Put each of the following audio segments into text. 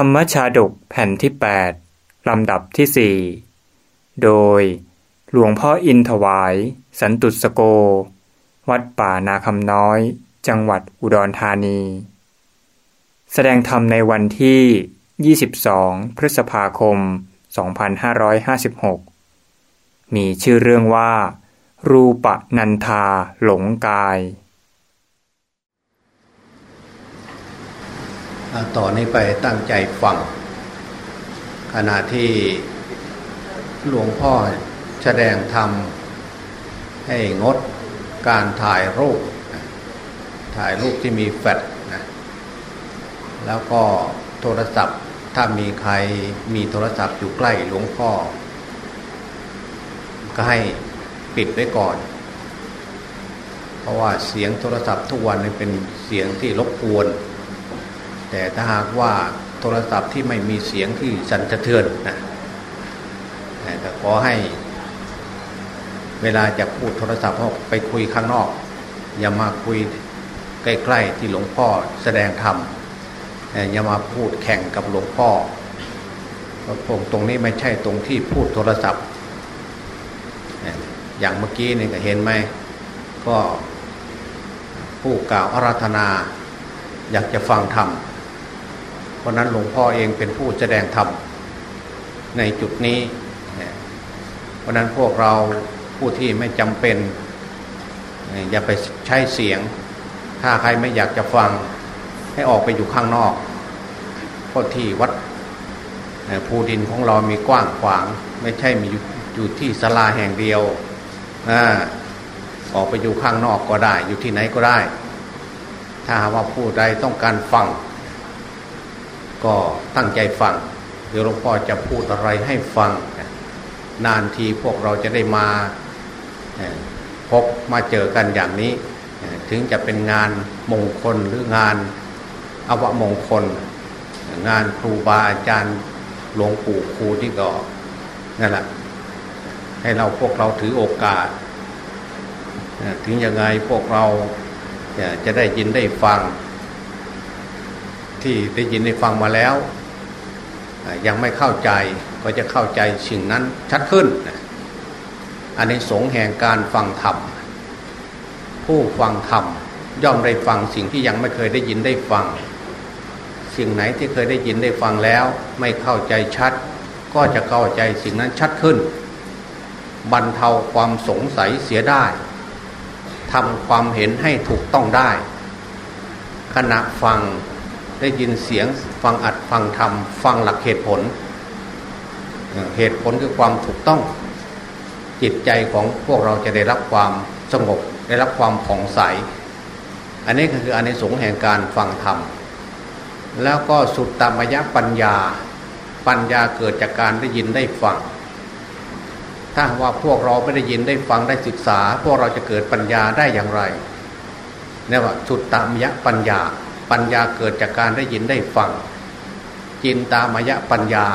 ธรรมชาดกแผ่นที่ 8 ลำดับที่ 4 โดยหลวงพ่ออินถวาย สันตุสโก วัดป่านาคำน้อย จังหวัดอุดรธานี แสดงธรรมในวันที่ 22 พฤษภาคม 2556 มีชื่อเรื่องว่า รูปนันทาหลงกาย ต่อนนี้ไปตั้งใจฟัง ขณะที่หลวงพ่อแสดงธรรมให้งดการถ่ายรูป ถ่ายรูปที่มีแฟลชนะแล้วก็โทรศัพท์ถ้ามีใครมีโทรศัพท์อยู่ใกล้หลวงพ่อ ก็ให้ปิดไว้ก่อน เพราะว่าเสียงโทรศัพท์ทุกวันนี้เป็นเสียงที่รบกวน แต่ถ้าหากว่าโทรศัพท์ที่ไม่มีเสียงที่สั่นสะเทือนนะแต่ขอให้ เวลาจะพูดโทรศัพท์ไปคุยข้างนอก อย่ามาคุยใกล้ๆที่หลวงพ่อแสดงธรรมอย่ามาพูดแข่งกับหลวงพ่อเพราะตรงนี้ไม่ใช่ตรงที่พูดโทรศัพท์ อย่างเมื่อกี้นี่ก็เห็นไหมก็ผู้กล่าวอาราธนา อยากจะฟังธรรม ราะนั้นหลวงพ่อเองเป็นผู้แสดงธรรมในจุดนี้ เพราะนั้นพวกเราผู้ที่ไม่จำเป็น อย่าไปใช้เสียง ถ้าใครไม่อยากจะฟังให้ออกไปอยู่ข้างนอกเพราะที่วัดภูดินของเรามีกว้างขวาง ไม่ใช่มีอยู่ที่ศาลาแห่งเดียวออกไปอยู่ข้างนอกก็ได้ อยู่ที่ไหนก็ได้ ถ้าว่าผู้ใดต้องการฟัง ก็ตั้งใจฟังเดี๋ยวหลวงพ่อจะพูดอะไรให้ฟัง นานทีพวกเราจะได้มาพบมาเจอกันอย่างนี้ ถึงจะเป็นงานมงคลหรืองานอวมงคล งานครูบาอาจารย์หลวงปู่ครูที่ก็นั่นแหละให้เราพวกเราถือโอกาส ถึงยังไงพวกเราจะได้ยินได้ฟัง ที่ได้ยินได้ฟังมาแล้ว ยังไม่เข้าใจก็จะเข้าใจสิ่งนั้นชัดขึ้น อันนี้สงแห่งการฟังธรรม ผู้ฟังธรรมย่อมได้ฟังสิ่งที่ยังไม่เคยได้ยินได้ฟัง สิ่งไหนที่เคยได้ยินได้ฟังแล้ว ไม่เข้าใจชัด ก็จะเข้าใจสิ่งนั้นชัดขึ้น บรรเทาความสงสัยเสียได้ทำความเห็นให้ถูกต้องได้ ขณะฟัง ได้ยินเสียงฟังอัดฟังธรรมฟังหลักเหตุผล เหตุผลคือความถูกต้อง จิตใจของพวกเราจะได้รับความสงบได้รับความผ่องใส อันนี้ก็คืออันในสงแห่งการฟังธรรม แล้วก็สุดตามยะปัญญา ปัญญาเกิดจากการได้ยินได้ฟัง ถ้าว่าพวกเราไม่ได้ยินได้ฟังได้ศึกษา พวกเราจะเกิดปัญญาได้อย่างไรนี่ว่าสุดตามยะปัญญา ปัญญาเกิดจากการได้ยินได้ฟัง จินตามยะปัญญา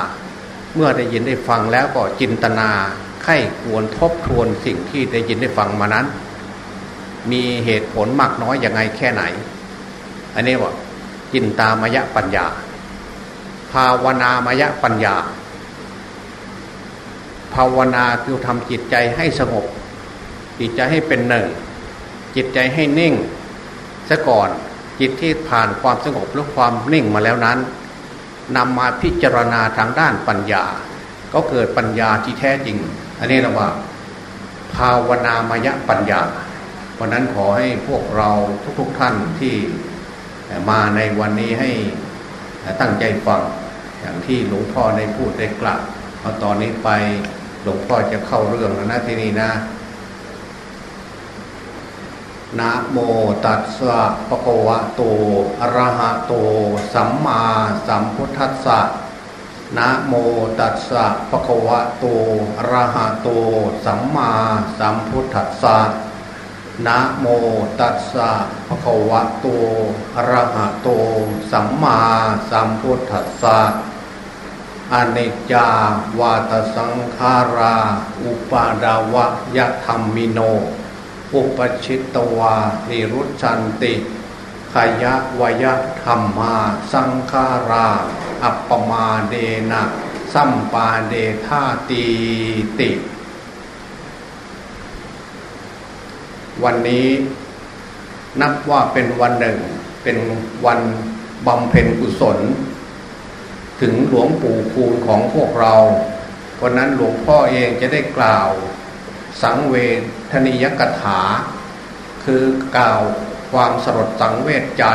เมื่อได้ยินได้ฟังแล้วก็จินตนาไข้ควรทบทวนสิ่งที่ได้ยินได้ฟังมานั้น มีเหตุผลมากน้อยอย่างไงแค่ไหน อันนี้ว่าจินตามยะปัญญา ภาวนามยะปัญญา ภาวนาคือทำจิตใจให้สงบ จิตใจให้เป็นหนึ่ง จิตใจให้นิ่งซะก่อน จิตที่ผ่านความสงบหรือความนิ่งมาแล้วนั้นนำมาพิจารณาทางด้านปัญญา ก็เกิดปัญญาที่แท้จริง อันนี้เราว่า ภาวนามยปัญญา เพราะนั้นขอให้พวกเราทุกๆทท่านที่มาในวันนี้ให้ตั้งใจฟังอย่างที่หลวงพ่อได้พูดได้กล่าวพอตอนนี้ไปหลวงพ่อจะเข้าเรื่องแล้วนะที่นี่นะ นะโมตัสสะปะควะโตอะระหะโต สัมมาสัมพุทธัสสะนะโมตัสสะปะควะโตอะระหะโต สัมมาสัมพุทธัสสะนะโมตัสสะภะคะวะโตอะระหะโต สัมมาสัมพุทธัสสะอนิจจาวาตสังขารา อุปาดาวะยะธรรมิโน อุปชิตตวานิรุชันติขยะวยธรรมาสังขารา อัปปมาเดนะสัมปาเดธาตีติ วันนี้นับว่าเป็นวันหนึ่ง เป็นวันบำเพ็ญกุศล ถึงหลวงปู่คูณของพวกเรา วันนั้นหลวงพ่อเองจะได้กล่าว สังเว ทนิยกถา คือกล่าวความสลดสังเวชใจ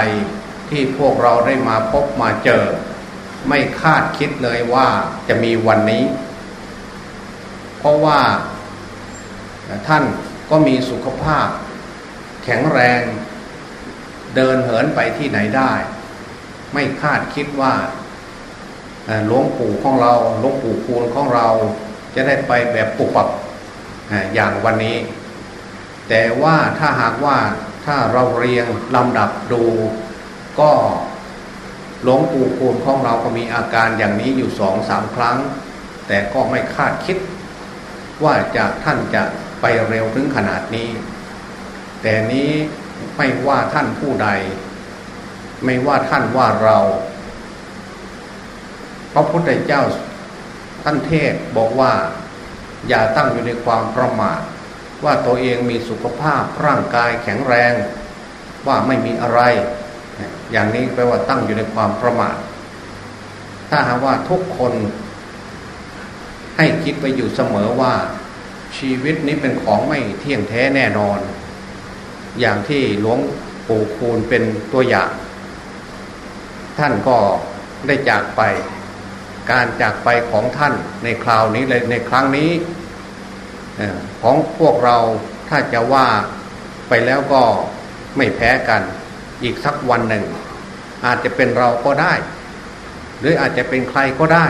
ที่พวกเราได้มาพบมาเจอ ไม่คาดคิดเลยว่าจะมีวันนี้ เพราะว่าท่านก็มีสุขภาพ แข็งแรงเดินเหินไปที่ไหนได้ ไม่คาดคิดว่าหลวงปู่ของเราหลวงปู่คูณของเราจะได้ไปแบบปุบปับอย่างวันนี้ แต่ว่าถ้าหากว่าถ้าเราเรียงลำดับดู ก็หลวงปู่คูณของเราก็มีอาการอย่างนี้อยู่สองสามครั้ง แต่ก็ไม่คาดคิด ว่าจะท่านจะไปเร็วถึงขนาดนี้ แต่นี้ไม่ว่าท่านผู้ใด ไม่ว่าท่านว่าเราพระพุทธเจ้าท่านเทศบอกว่า อย่าตั้งอยู่ในความประมาท ว่าตัวเองมีสุขภาพร่างกายแข็งแรง ว่าไม่มีอะไร อย่างนี้แปลว่าตั้งอยู่ในความประมาทถ้าหากว่าทุกคนให้คิดไปอยู่เสมอว่าชีวิตนี้เป็นของไม่เที่ยงแท้แน่นอน อย่างที่หลวงปู่คูณเป็นตัวอย่าง ท่านก็ได้จากไป การจากไปของท่านในคราวนี้เลยในครั้งนี้ ของพวกเราถ้าจะว่าไปแล้วก็ไม่แพ้กัน อีกสักวันหนึ่ง อาจจะเป็นเราก็ได้ หรืออาจจะเป็นใครก็ได้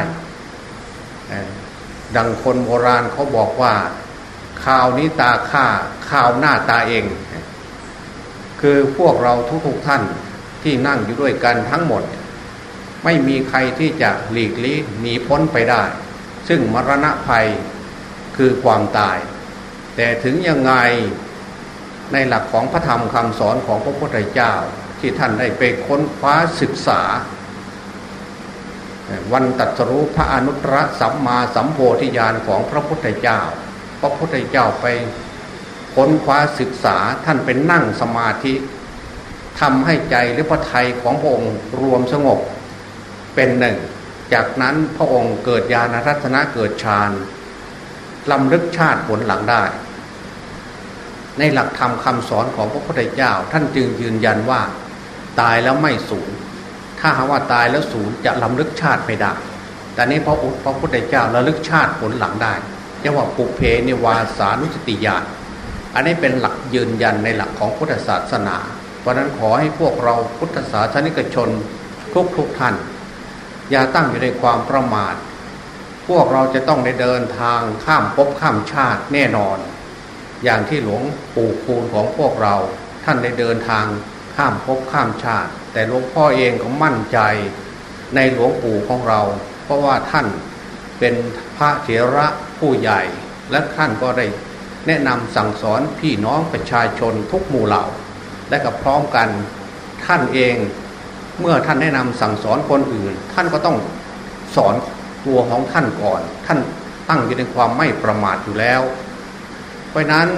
ดังคนโบราณเขาบอกว่าข่าวนี้ตาข้าข่าวหน้าตาเอง คือพวกเราทุกๆท่านที่นั่งอยู่ด้วยกันทั้งหมด ไม่มีใครที่จะหลีกลี่หนีพ้นไปได้ ซึ่งมรณะภัย คือความตาย แต่ถึงยังไงในหลักของพระธรรมคำสอนของพระพุทธเจ้า ที่ท่านได้ไปค้นคว้าศึกษา วันตัดสรู้พระอนุตตรสัมมาสัมโพธิญาณของพระพุทธเจ้า พระพุทธเจ้าไปค้นคว้าศึกษาท่านเป็นนั่งสมาธิทำให้ใจหรือพระไทยของพระองค์รวมสงบเป็นหนึ่ง จากนั้นพระองค์เกิดญาณรัตนะเกิดฌาน ลำลึกชาติผลหลังได้ ในหลักธรรมคำสอนของพระพุทธเจ้า ท่านจึงยืนยันว่า ตายแล้วไม่สูญถ้าหาว่าตายแล้วสูญจะลำลึกชาติไม่ได้ แต่นี้พระอุพระพุทธเจ้าระลึกชาติผลหลังได้เรียกว่าปุเพนิวาสานุสติญาณอันนี้เป็นหลักยืนยันในหลักของพุทธศาสนา เพราะนั้นขอให้พวกเราพุทธศาสนิกชนทุกทุกท่าน อย่าตั้งอยู่ในความประมาท พวกเราจะต้องได้เดินทางข้ามภพข้ามชาติแน่นอน อย่างที่หลวงปู่คูณของพวกเรา ท่านได้เดินทางข้ามภพข้ามชาติ แต่หลวงพ่อเองก็มั่นใจในหลวงปู่ของเรา เพราะว่าท่านเป็นพระเถระผู้ใหญ่ และท่านก็ได้แนะนำสั่งสอนพี่น้องประชาชนทุกหมู่เหล่า และกับพร้อมกันท่านเองเมื่อท่านแนะนำสั่งสอนคนอื่น ท่านก็ต้องสอน ตัวของท่านก่อน ท่านตั้งอยู่ในความไม่ประมาทอยู่แล้ว เพราะนั้น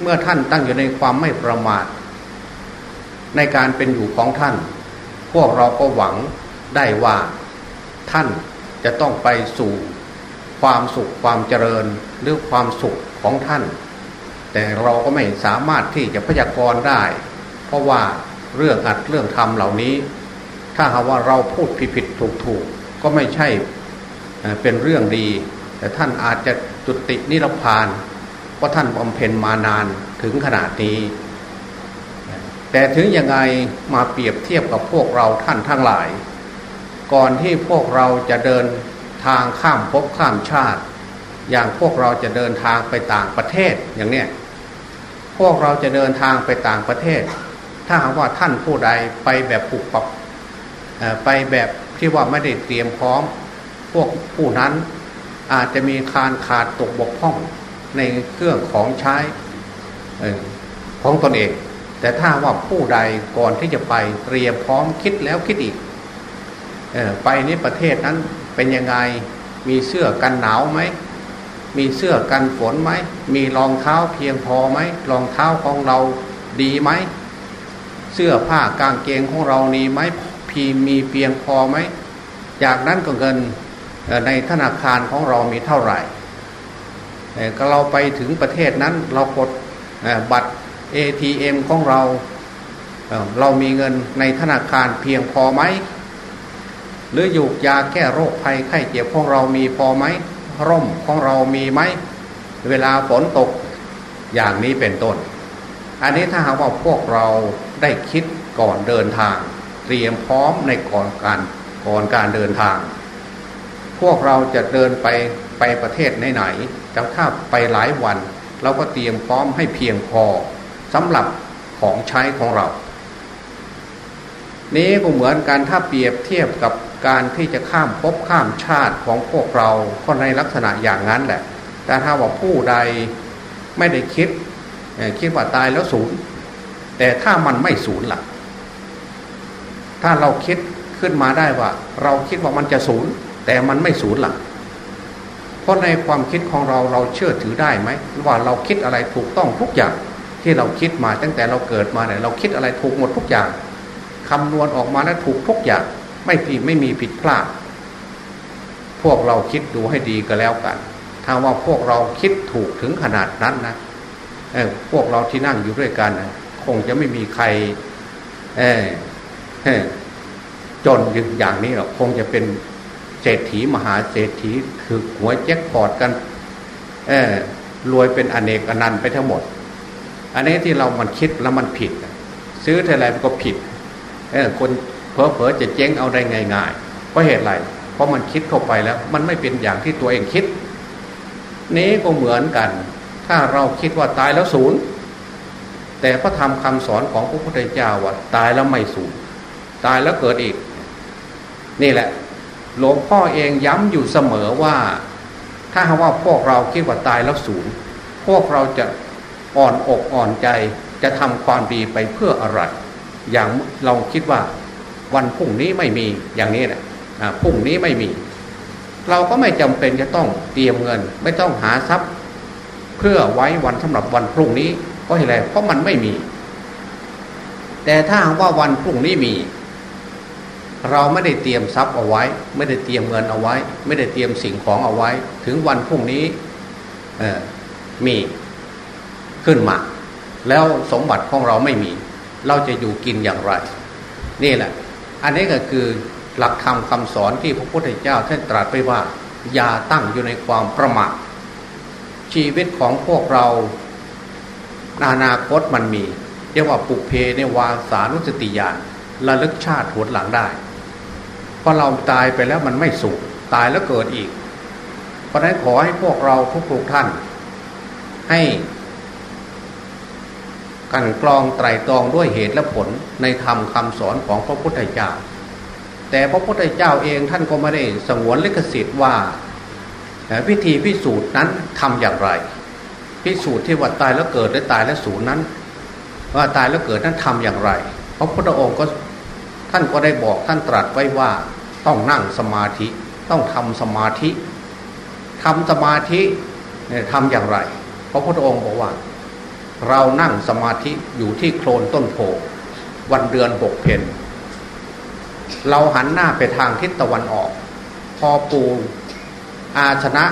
เมื่อท่านตั้งอยู่ในความไม่ประมาท ในการเป็นอยู่ของท่าน พวกเราก็หวังได้ว่าท่านจะต้องไปสู่ความสุขความเจริญหรือความสุขของท่าน แต่เราก็ไม่สามารถที่จะพยากรณ์ได้ เพราะว่าเรื่องอัดเรื่องทำเหล่านี้ ถ้าหาว่าเราพูดผิดผิดถูกถูก ก็ไม่ใช่เป็นเรื่องดี แต่ท่านอาจจะจุตินิรพานเพราะท่านบำเพ็ญมานานถึงขนาดนี้ แต่ถึงยังไงมาเปรียบเทียบกับพวกเราท่านทั้งหลาย ก่อนที่พวกเราจะเดินทางข้ามภพข้ามชาติ อย่างพวกเราจะเดินทางไปต่างประเทศอย่างเนี้ยพวกเราจะเดินทางไปต่างประเทศ ถ้าหากว่าท่านผู้ใดไปแบบปุกปับไปแบบ ที่ว่าไม่ได้เตรียมพร้อม พวกผู้นั้นอาจจะมีคารขาดตกบกพร่องในเครื่องของใช้ของตนเอง แต่ถ้าว่าผู้ใดก่อนที่จะไปเตรียมพร้อมคิดแล้วคิดอีกอไปนี้ประเทศนั้นเป็นยังไงมีเสื้อกันหนาวไหมมีเสื้อกันฝนไหมมีรองเท้าเพียงพอไหมรองเท้าของเราดีไหมเสื้อผ้ากางเกงของเรานี้ไหมพ พีมีเพียงพอไหม จากนั้นก็เงินในธนาคารของเรามีเท่าไหร่ก็เราไปถึงประเทศนั้นเรากดบัตร ATM ของเรา เรามีเงินในธนาคารเพียงพอไหม หรืออยู่ยาแก้โรคภัยไข้เจ็บของเรามีพอไหม ร่มของเรามีไหม เวลาฝนตกอย่างนี้เป็นต้น อันนี้ถ้าหากว่าพวกเราได้คิดก่อนเดินทาง ตรียมพร้อมในก่อนการก่อนการเดินทาง พวกเราจะเดินไปไปประเทศไหนๆจะถ้าไปหลายวัน เราก็เตรียมพร้อมให้เพียงพอสำหรับของใช้ของเรา นี้ก็เหมือนกันถ้าเปรียบเทียบกับการที่จะข้ามภพข้ามชาติของพวกเราก็ในลักษณะอย่างนั้นแหละ แต่ถ้าว่าผู้ใดไม่ได้คิดคิดว่าตายแล้วศูนย์แต่ถ้ามันไม่ศูนย์ล่ะ ถ้าเราคิดขึ้นมาได้ว่า เราคิดว่ามันจะศูนย์แต่มันไม่ศูนย์หล่ะเพราะในความคิดของเราเราเชื่อถือได้ไหมว่าเราคิดอะไรถูกต้องทุกอย่างที่เราคิดมาตั้งแต่เราเกิดมาเนี่ยเราคิดอะไรถูกหมดทุกอย่างคำนวณออกมาแล้วถูกทุกอย่าง ไม่ผิดไม่มีผิดพลาด พวกเราคิดดูให้ดีก็แล้วกัน ถ้าว่าพวกเราคิดถูกถึงขนาดนั้นนะเออพวกเราที่นั่งอยู่ด้วยกันคงจะไม่มีใครเออ จนอย่างนี้หรอกคงจะเป็นเศรษฐีมหาเศรษฐีคือหัวแจ็คพอดกันรวยเป็นอเนกอนันต์ไปทั้งหมด อันนี้ที่เรามันคิดแล้วมันผิด ซื้อเท่าไรมันก็ผิดคนเพอเพอจะเจ๊งเอาได้ง่ายๆเพราะเหตุไรเพราะมันคิดเข้าไปแล้ว มันไม่เป็นอย่างที่ตัวเองคิด นี้ก็เหมือนกัน ถ้าเราคิดว่าตายแล้วศูนย์แต่พระธรรมคำสอนของพระพุทธเจ้าว่าตายแล้วไม่สูญ ตายแล้วเกิดอีก นี่แหละ หลวงพ่อเองย้ำอยู่เสมอว่า ถ้าหากว่าพวกเราคิดว่าตายแล้วสูญพวกเราจะอ่อนอกอ่อนใจจะทำความดีไปเพื่ออะไร อย่างเราคิดว่าวันพรุ่งนี้ไม่มีอย่างนี้นะพรุ่งนี้ไม่มี เราก็ไม่จำเป็นจะต้องเตรียมเงิน ไม่ต้องหาทรัพย์ เพื่อไว้วันสำหรับวันพรุ่งนี้เพราะอะไรเพราะมันไม่มี แต่ถ้าว่าวันพรุ่งนี้มี เราไม่ได้เตรียมทรัพย์เอาไว้ ไม่ได้เตรียมเงินเอาไว้ ไม่ได้เตรียมสิ่งของเอาไว้ ถึงวันพรุ่งนี้มีขึ้นมา แล้วสมบัติของเราไม่มี เราจะอยู่กินอย่างไร นี่แหละ อันนี้ก็คือหลักธรรมคาสอนที่พระพุทธเจ้าท่านตรัสไปว่า อย่าตั้งอยู่ในความประมาทชีวิตของพวกเรานานาคตมันมี เรียกว่าปุเพในวาสานุสติญาณระลึกชาติหวนหลังได้ เพราะเราตายไปแล้วมันไม่สุขตายแล้วเกิดอีก เพราะนั้นขอให้พวกเราทุกๆท่าน ให้กันกรองไตรตรองด้วยเหตุและผลในธรรมคาสอนของพระพุทธเจ้า แต่พระพุทธเจ้าเองท่านก็ไม่ได้สงวนลิขสิทธิ์ว่าพิธีพิสูจน์นั้นทำอย่างไร พิสูจน์ที่ว่าตายแล้วเกิดและตายแล้วสูญนั้น ว่าตายแล้วเกิดนั้นทำอย่างไรพระพุทธองค์ก็ ท่านก็ได้บอกท่านตรัสไว้ว่าต้องนั่งสมาธิต้องทำสมาธิทำสมาธิเนี่ยทำอย่างไร พระพุทธองค์บอกว่า เรานั่งสมาธิอยู่ที่โคลนต้นโพวันเดือนหกเพนเราหันหน้าไปทางทิศตะวันออก พอปูอาชนะ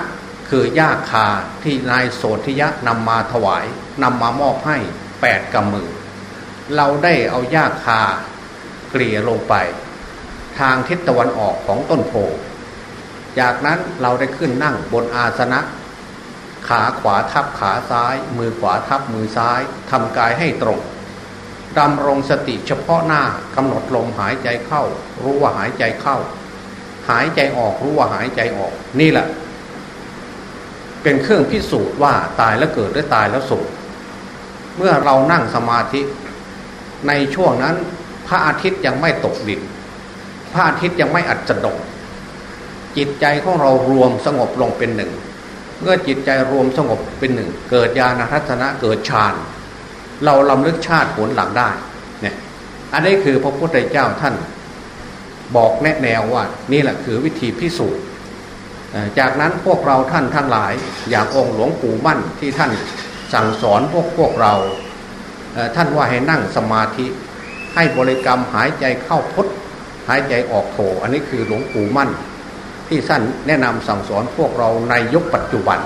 คือหญ้าคาที่นายโสธิยะนำมาถวายนำมามอบให้แปดกำมือ เราได้เอาหญ้าคา เกลี่ยลงไป ทางทิศตะวันออกของต้นโพ จากนั้นเราได้ขึ้นนั่งบนอาสนะ ขาขวาทับขาซ้าย มือขวาทับมือซ้ายทำกายให้ตรงดำรงสติเฉพาะหน้ากำหนดลมหายใจเข้า รู้ว่าหายใจเข้า หายใจออกรู้ว่าหายใจออก นี่แหละ เป็นเครื่องพิสูจน์ว่าตายแล้วเกิดหรือตายแล้วสูญเมื่อเรานั่งสมาธิ ในช่วงนั้น พระอาทิตย์ยังไม่ตกดิน พระอาทิตย์ยังไม่อัดจดงจิตใจของเรารวมสงบลงเป็นหนึ่ง เมื่อจิตใจรวมสงบเป็นหนึ่ง เกิดญาณทัศนะเกิดฌาน เราลำลึกชาติผลหลังได้เนี่ยอันนี้คือพระพุทธเจ้าท่าน บอกแนะแนวว่า นี่แหละคือวิธีพิสูจน์จากนั้นพวกเราท่านทั้งหลายอย่างองค์หลวงปู่มั่นที่ท่านสั่งสอนพวกพวกเราท่านว่าให้นั่งสมาธิ ให้บริกรรมหายใจเข้าพุทหายใจออกโถอันนี้คือหลวงปู่มั่น ที่ท่านแนะนำสั่งสอนพวกเราในยุคปัจจุบัน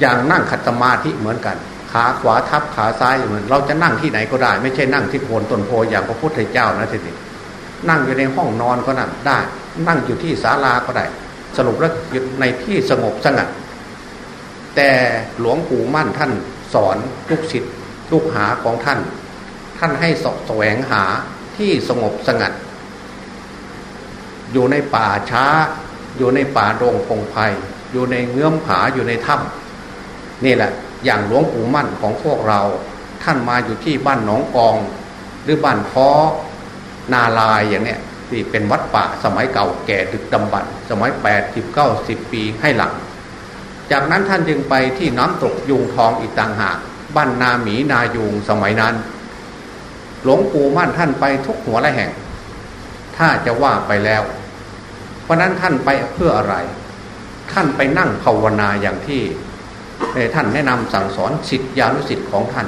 อย่างนั่งขัดสมาธิเหมือนกัน ขาขวาทับขาซ้ายเหมือนเราจะนั่งที่ไหนก็ได้ ไม่ใช่นั่งที่โคนต้นโพอย่างพระพุทธเจ้านะทีนี้นั่งอยู่ในห้องนอนก็นั่งได้ นั่งอยู่ที่ศาลาก็ได้ สรุปแล้วอยู่ในที่สงบสงัดแต่หลวงปู่มั่นท่านสอนลูกศิษย์ลูกหาของท่าน ท่านให้สอบแสวงหาที่สงบสงัด อยู่ในป่าช้า อยู่ในป่าโรงพงไพ่อยู่ในเงื้อมผาอยู่ในถ้ำนี่แหละ อย่างหลวงปู่มั่นของพวกเรา ท่านมาอยู่ที่บ้านหนองกอง หรือบ้านพ้อนาลายอย่างเนี้ยที่เป็นวัดป่าสมัยเก่าแก่ดึกดำบรรสมัยแปดสิบเก้าสิบปีให้หลัง จากนั้นท่านจึงไปที่น้ำตกยุงทองอีกต่างหากบ้านนาหมีนายุงสมัยนั้น หลวงปู่มั่นท่านไปทุกหัวและแห่ง ถ้าจะว่าไปแล้ว เพราะนั้นท่านไปเพื่ออะไร ท่านไปนั่งภาวนาอย่างที่ท่านแนะนำสั่งสอนสิทธิานุสิทธิ์ของท่าน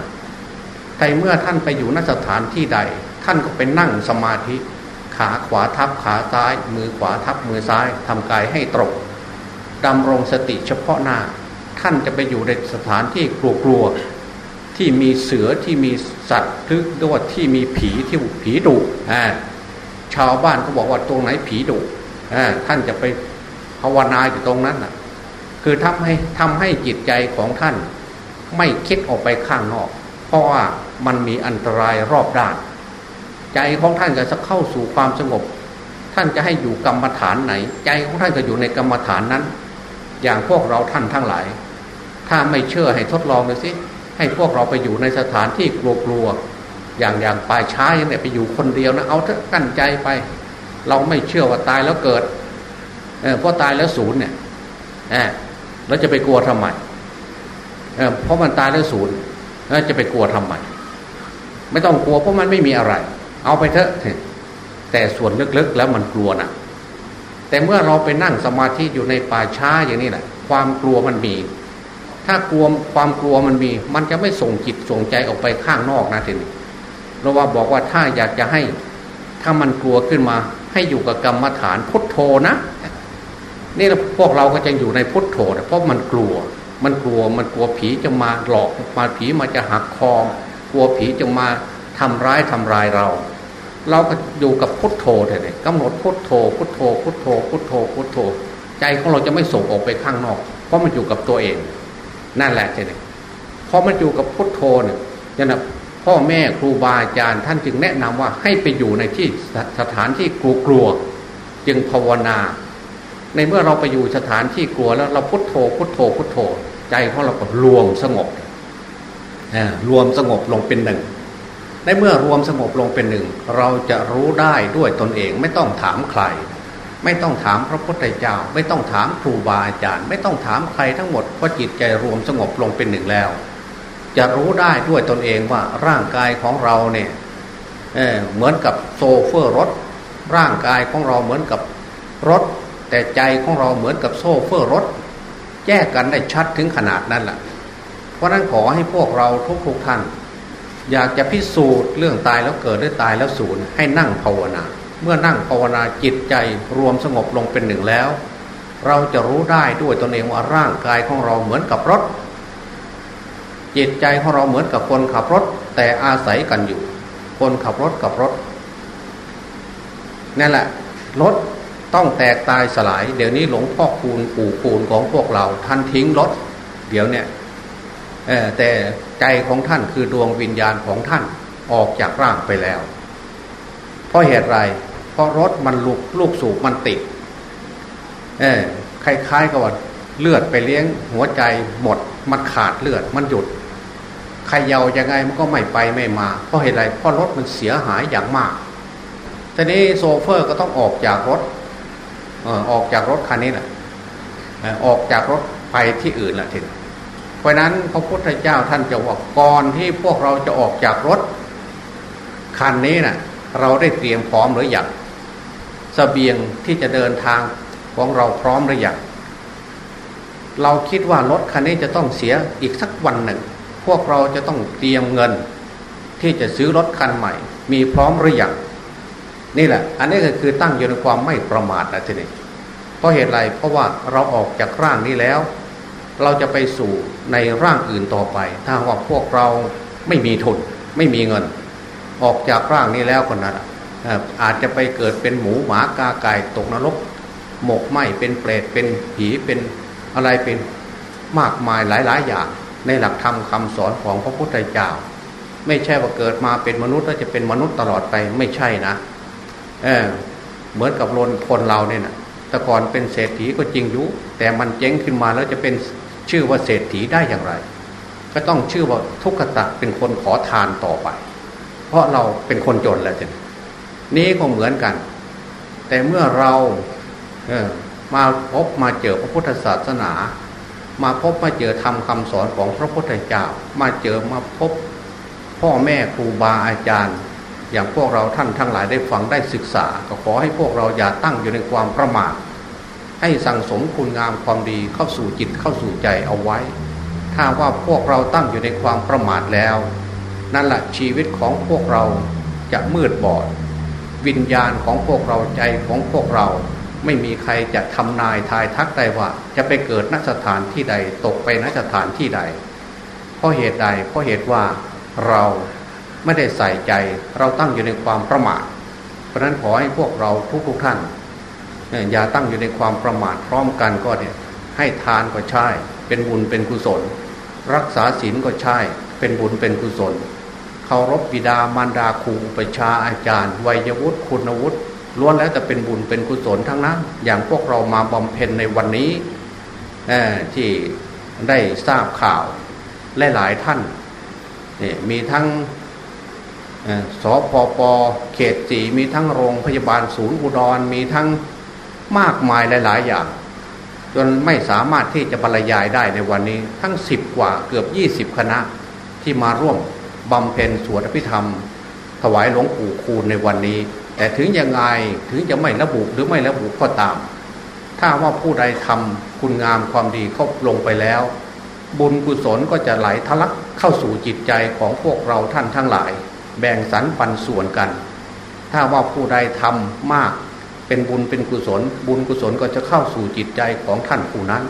แต่เมื่อท่านไปอยู่นสถานที่ใด ท่านก็ไปนั่งสมาธิ ขาขวาทับขาซ้าย มือขวาทับมือซ้ายทำกายให้ตรงดำรงสติเฉพาะหน้า ท่านจะไปอยู่ในสถานที่กลัวๆ ที่มีเสือที่มีสัตว์หรือด้วยที่มีผีที่ผีดุชาวบ้านเขาบอกว่าตรงไหนผีดุท่านจะไปภาวนาอยู่ตรงนั้นน่ะคือทำให้ทำให้จิตใจของท่าน ไม่คิดออกไปข้างนอก เพราะว่ามันมีอันตรายรอบด้าน ใจของท่านก็จะเข้าสู่ความสงบ ท่านจะให้อยู่กรรมฐานไหน ใจของท่านก็อยู่ในกรรมฐานนั้น อย่างพวกเราท่านทั้งหลาย ถ้าไม่เชื่อให้ทดลองเลยสิ ให้พวกเราไปอยู่ในสถานที่กลัวๆอย่างอย่างปลายช้าเนี่ยไปอยู่คนเดียวนะเอาเถอะกั้นใจไป เราไม่เชื่อว่าตายแล้วเกิดเอเพราะตายแล้วศูนย์เนี่ยเออเราจะไปกลัวทำไมเอเพราะมันตายแล้วศูนย์จะไปกลัวทำไมไม่ต้องกลัวเพราะมันไม่มีอะไร เอาไปเถอะแต่ส่วนลึกๆแล้วมันกลัวนะแต่เมื่อเราไปนั่งสมาธิอยู่ในป่าช้าอย่างนี้แหละความกลัวมันมี ถ้ากลัวความกลัวมันมี มันจะไม่ส่งจิตส่งใจออกไปข้างนอกนะทีนี้เราว่าบอกว่าถ้าอยากจะให้ ถ้ามันกลัวขึ้นมา ให้อยู่กับกรรมฐานพุทโธนะนี่พวกเราก็จะอยู่ในพุทโธเพราะมันกลัว มันกลัวมันกลัวผีจะมาหลอกมาผีมาจะหักคอ กลัวผีจะมาทำร้ายทำลายเรา เราก็อยู่กับพุทโธเลยกำหนดพุทโธ พุทโธ พุทโธ พุทโธพุทโธ ใจของเราจะไม่ส่งออกไปข้างนอก เพราะมันอยู่กับตัวเอง นั่นแหละใช่ไหมพอมันอยู่กับพุทโธเนี่ยนะพ่อแม่ครูบาอาจารย์ท่านจึงแนะนำว่าให้ไปอยู่ในที่สถานที่กลัวกลัวจึงภาวนา ในเมื่อเราไปอยู่สถานที่กลัวแล้วเราพุทโธ พุทโธ พุทโธ ใจของเราก็รวมสงบรวมสงบลงเป็นหนึ่งในเมื่อรวมสงบลงเป็นหนึ่ง เราจะรู้ได้ด้วยตนเองไม่ต้องถามใคร ไม่ต้องถามพระพุทธเจ้า ไม่ต้องถามครูบาอาจารย์ ไม่ต้องถามใครทั้งหมดเพราะจิตใจรวมสงบลงเป็นหนึ่งแล้ว จะรู้ได้ด้วยตนเองว่าร่างกายของเราเนี่ยเเหมือนกับโซเฟอร์รถ ร่างกายของเราเหมือนกับรถ แต่ใจของเราเหมือนกับโซเฟอร์รถแยกกันได้ชัดถึงขนาดนั้นแหละเพราะนั้นขอให้พวกเราทุกๆท่าน อยากจะพิสูจน์เรื่องตายแล้วเกิดหรือตายแล้วสูญให้นั่งภาวนา เมื่อนั่งภาวนาจิตใจรวมสงบลงเป็นหนึ่งแล้ว เราจะรู้ได้ด้วยตนเองว่าร่างกายของเราเหมือนกับรถ จิตใจของเราเหมือนกับคนขับรถ แต่อาศัยกันอยู่ คนขับรถกับรถนั่นแหละรถต้องแตกตายสลาย เดี๋ยวนี้หลวงพ่อคูณปู่คูณของพวกเราท่านทิ้งรถ เดี๋ยวเนี่ยแต่ใจของท่านคือดวงวิญญาณของท่านออกจากร่างไปแล้ว เพราะเหตุไร เพราะรถมันลุกลูกสูบมันติด เออคล้ายๆกับว่าเลือดไปเลี้ยงหัวใจหมด มันขาดเลือดมันหยุดใครเยายังไงมันก็ไม่ไปไม่มา เพราะเหตุไรเพราะรถมันเสียหายอย่างมากทีนี้โซเฟอร์ก็ต้องออกจากรถออกจากรถคันนี้แหละออกจากรถไปที่อื่นละทีเพราะนั้นพระพุทธเจ้าท่านจะว่าก่อนที่พวกเราจะออกจากรถคันนี้นะ่ะ เราได้เตรียมพร้อมหรืออยัง สเสบียงที่จะเดินทางของเราพร้อมหรือยังเราคิดว่ารถคันนี้จะต้องเสียอีกสักวันหนึ่ง พวกเราจะต้องเตรียมเงิน ที่จะซื้อรถคันใหม่ มีพร้อมหรือยังนี่แหละ อันนี้ก็คือตั้งอยู่ในความไม่ประมาทนะทีนี้เพราะเหตุไรเพราะว่าเราออกจากร่างนี้แล้ว เราจะไปสู่ในร่างอื่นต่อไป ถ้าว่าพวกเราไม่มีทุนไม่มีเงิน ออกจากร่างนี้แล้วคนนั้น อาจจะไปเกิดเป็นหมูหมากาไก่ตกนรก หมกไหมเป็นเปรตเป็นผีเป็นอะไรเป็นมากมายหลาย ๆ อย่าง ในหลักธรรมคาสอนของพระพุทธเจ้า ไม่ใช่ว่าเกิดมาเป็นมนุษย์แล้วจะเป็นมนุษย์ตลอดไปไม่ใช่นะเออเหมือนกับลนคนเราเนี่ยนะแต่ก่อนเป็นเศรษฐีก็จริงอยู่แต่มันเจ๊งขึ้นมาแล้วจะเป็นชื่อว่าเศรษฐีได้อย่างไร ก็ต้องชื่อว่าทุกขตะเป็นคนขอทานต่อไป เพราะเราเป็นคนจนแล้วจ้ะ นี้ก็เหมือนกัน แต่เมื่อเราเออมาพบมาเจอพระพุทธศาสนา มาพบมาเจอทำคำสอนของพระพุทธเจ้า มาเจอมาพบพ่อแม่ครูบาอาจารย์ อย่างพวกเราท่านทั้งหลายได้ฟังได้ศึกษา ก็ขอให้พวกเราอย่าตั้งอยู่ในความประมาทให้สั่งสมคุณงามความดีเข้าสู่จิตเข้าสู่ใจเอาไว้ ถ้าว่าพวกเราตั้งอยู่ในความประมาทแล้ว นั่นแหละชีวิตของพวกเราจะมืดบอด วิญญาณของพวกเราใจของพวกเรา ไม่มีใครจะทำนายทายทักได้ว่า จะไปเกิดนักสถานที่ใดตกไปนักสถานที่ใด เพราะเหตุใด เพราะเหตุว่าเราไม่ได้ใส่ใจเราตั้งอยู่ในความประมาทเพราะนั้นขอให้พวกเราทุกๆท่านอย่าตั้งอยู่ในความประมาทพร้อมกันก็เนี่ยให้ทานก็ใช่ เป็นบุญเป็นกุศล รักษาศีลก็ใช่ เป็นบุญเป็นกุศล เคารพบิดามารดาครูประชาอาจารย์ วัยวุฒิคุณวุฒิล้วนแล้วแต่เป็นบุญเป็นกุศลทั้งนั้น อย่างพวกเรามาบำเพ็ญในวันนี้ที่ได้ทราบข่าวหลายๆท่านมีทั้งสพปเขตสีมีทั้งโรงพยาบาลศูนย์อุดรมีทั้งมากมายหลาย ๆ อย่าง จนไม่สามารถที่จะบรรยายได้ในวันนี้ ทั้งสิบกว่าเกือบยี่สิบคณะที่มาร่วม บำเพ็ญสวดอภิธรรม ถวายหลวงปู่คูณในวันนี้ แต่ถึงยังไงถึงจะไม่ระบุหรือไม่ระบุก็ตาม ถ้าว่าผู้ใดทำคุณงามความดีเข้าลงไปแล้ว บุญกุศลก็จะไหลทะลักเข้าสู่จิตใจของพวกเราท่านทั้งหลาย แบ่งสรรปันส่วนกัน ถ้าว่าผู้ใดทำมากเป็นบุญเป็นกุศล บุญกุศลก็จะเข้าสู่จิตใจของท่านผู้นั้น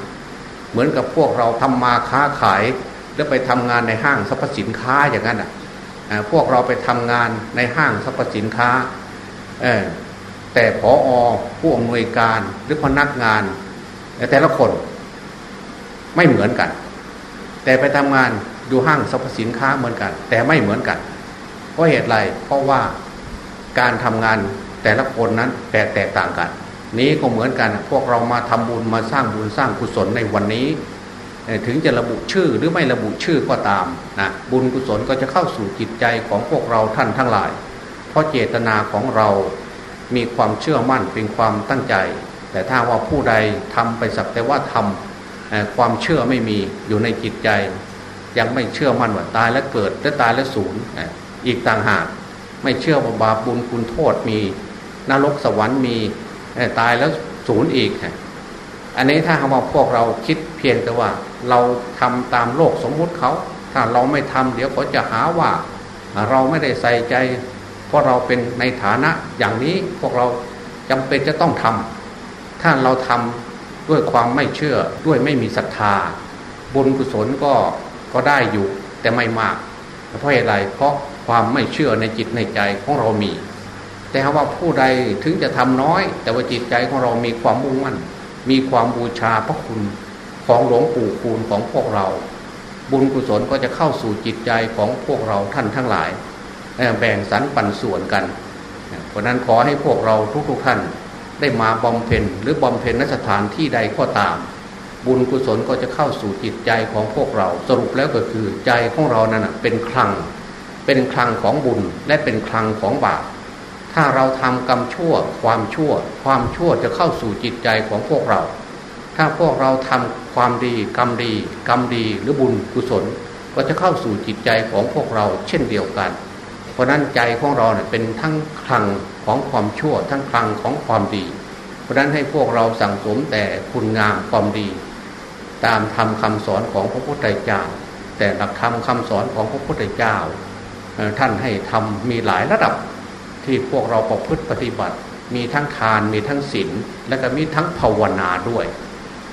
เหมือนกับพวกเราทำมาค้าขาย แล้วไปทำงานในห้างสรรพสินค้าอย่างนั้นอะพวกเราไปทำงานในห้างสรรพสินค้าแต่พออผู้อำนวยการหรือพนักงาน แต่ละคนไม่เหมือนกัน แต่ไปทำงานดูห้างสรรพสินค้าเหมือนกัน แต่ไม่เหมือนกันเพราะเหตุไรเพราะว่าการทำงานแต่ละคนนั้นแตกแตกต่างกัน นี้ก็เหมือนกัน พวกเรามาทำบุญมาสร้างบุญสร้างกุศลในวันนี้ ถึงจะระบุชื่อหรือไม่ระบุชื่อก็ตามนะบุญกุศลก็จะเข้าสู่จิตใจของพวกเราท่านทั้งหลาย เพราะเจตนาของเรามีความเชื่อมั่นเป็นความตั้งใจ แต่ถ้าว่าผู้ใดทำไปสักแต่ว่าทำความเชื่อไม่มีอยู่ในจิตใจ ยังไม่เชื่อมั่นว่าตายแล้วเกิดและตายแล้วสูญอีกต่างหากไม่เชื่อว่าบาปบุญคุณโทษมีนรกสวรรค์มีตายแล้วสูญอีก อันนี้ถ้าเราพวกเราคิดเพียงแต่ว่า เราทำตามโลกสมมุติเขา ถ้าเราไม่ทำเดี๋ยวเขาจะหาว่า เราไม่ได้ใส่ใจ เพราะเราเป็นในฐานะอย่างนี้พวกเราจำเป็นจะต้องทำถ้าเราทำด้วยความไม่เชื่อด้วยไม่มีศรัทธา บุญกุศลก็ก็ได้อยู่แต่ไม่มากเพราะอะไรเพราะความไม่เชื่อในจิตในใจของเรามี แต่ว่าผู้ใดถึงจะทำน้อย แต่ว่าจิตใจของเรามีความมุ่งมั่น มีความบูชาพระคุณ ของหลวงปู่คูณของพวกเรา บุญกุศลก็จะเข้าสู่จิตใจของพวกเราท่านทั้งหลาย แบ่งสรรปันส่วนกันเพราะนั้นขอให้พวกเราทุกๆท่านได้มาบำเพ็ญหรือบำเพ็ญนสถานที่ใดก็ตาม บุญกุศลก็จะเข้าสู่จิตใจของพวกเรา สรุปแล้วก็คือใจของเรานั้นเป็นคลัง เป็นคลังของบุญและเป็นคลังของบาปถ้าเราทำกรรมชั่ว ความชั่ว ความชั่วจะเข้าสู่จิตใจของพวกเรา ถ้าพวกเราทำความดีกรรมดี กรรมดีหรือบุญกุศล ก็จะเข้าสู่จิตใจของพวกเราเช่นเดียวกัน เพราะนั้นใจของเราเนี่ยเป็นทั้งคลังของความชั่ว ทั้งคลังของความดี เพราะนั้นให้พวกเราสั่งสมแต่คุณงามความดี ตามธรรมคาสอนของพระพุทธเจ้า แต่หลักธรรมคาสอนของพระพุทธเจ้า ท่านให้ทำมีหลายระดับที่พวกเราประพฤติปฏิบัติ มีทั้งทานมีทั้งศีลและก็มีทั้งภาวนาด้วย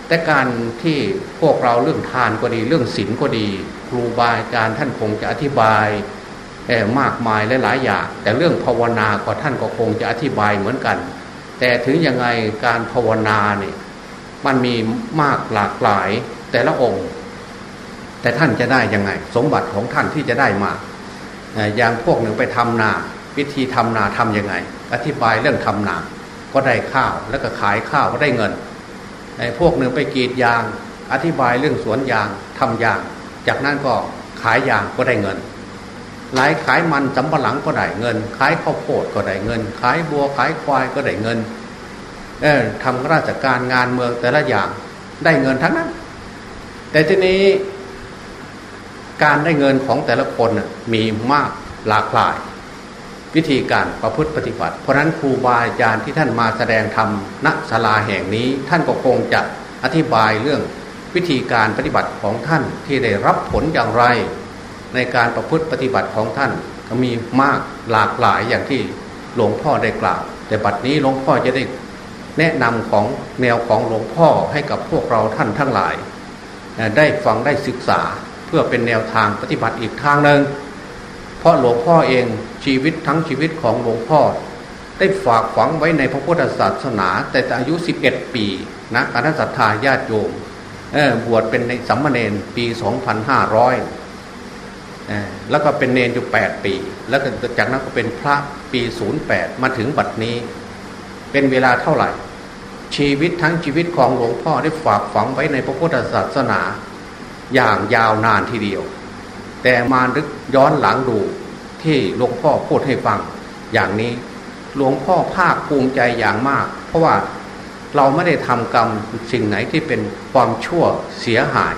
แต่การที่พวกเราเรื่องทานก็ดีเรื่องศีลก็ดี ครูบาอาจารย์ท่านคงจะอธิบายมากมายและหลายอย่าง แต่เรื่องภาวนาก็ท่านก็คงจะอธิบายเหมือนกัน แต่ถึงยังไงการภาวนาเนี่ยมันมีมากหลากหลายแต่ละองค์ แต่ท่านจะได้ยังไง สมบัติของท่านที่จะได้มาอย่างพวกหนึ่งไปทำนาวิธีทำนาทํำยังไง อธิบายเรื่องทำนา ก็ได้ข้าวแล้วก็ขายข้าวก็ได้เงิน พวกหนึ่งไปกรีดยาง อธิบายเรื่องสวนยางทำยาง จากนั้นก็ขายยางก็ได้เงินหลายขายมันสำปะหลังก็ได้เงิน ขายข้าวโพดก็ได้เงิน ขายบัวขายควายก็ได้เงิน เออทำราชการงานเมืองแต่ละอย่างได้เงินทั้งนั้น แต่ทีนี้การได้เงินของแต่ละคนมีมากหลากหลาย วิธีการประพฤติปฏิบัติ เพราะนั้นครูบาอาจารย์ที่ท่านมาแสดงธรรมณศาลาแห่งนี้ ท่านก็คงจะอธิบายเรื่องวิธีการปฏิบัติของท่านที่ได้รับผลอย่างไร ในการประพฤติปฏิบัติของท่านก็มีมากหลากหลายอย่างที่หลวงพ่อได้กล่าว แต่บัดนี้หลวงพ่อจะได้แนะนำของแนวของหลวงพ่อให้กับพวกเราท่านทั้งหลาย ได้ฟังได้ศึกษาเพื่อเป็นแนวทางปฏิบัติอีกทางหนึ่ง เพราะหลวงพ่อเองชีวิตทั้งชีวิตของหลวงพ่อ ได้ฝากฝังไว้ในพระพุทธศาสนา แต่อายุ 11 ปีนะคณะสัตยาญาติโยมบวชเป็นในสัมมาเนนปี 2500 แล้วก็เป็นเนนอยู่ 8 ปี แล้วจากนั้นก็เป็นพระปี 08 มาถึงบัดนี้ เป็นเวลาเท่าไหร่ ชีวิตทั้งชีวิตของหลวงพ่อได้ฝากฝังไว้ในพระพุทธศาสนา อย่างยาวนานทีเดียว แต่มาดึกย้อนหลังดูที่หลวงพ่อพูดให้ฟัง อย่างนี้หลวงพ่อภาคภูมิใจอย่างมาก เพราะว่าเราไม่ได้ทำกรรมสิ่งไหนที่เป็นความชั่วเสียหาย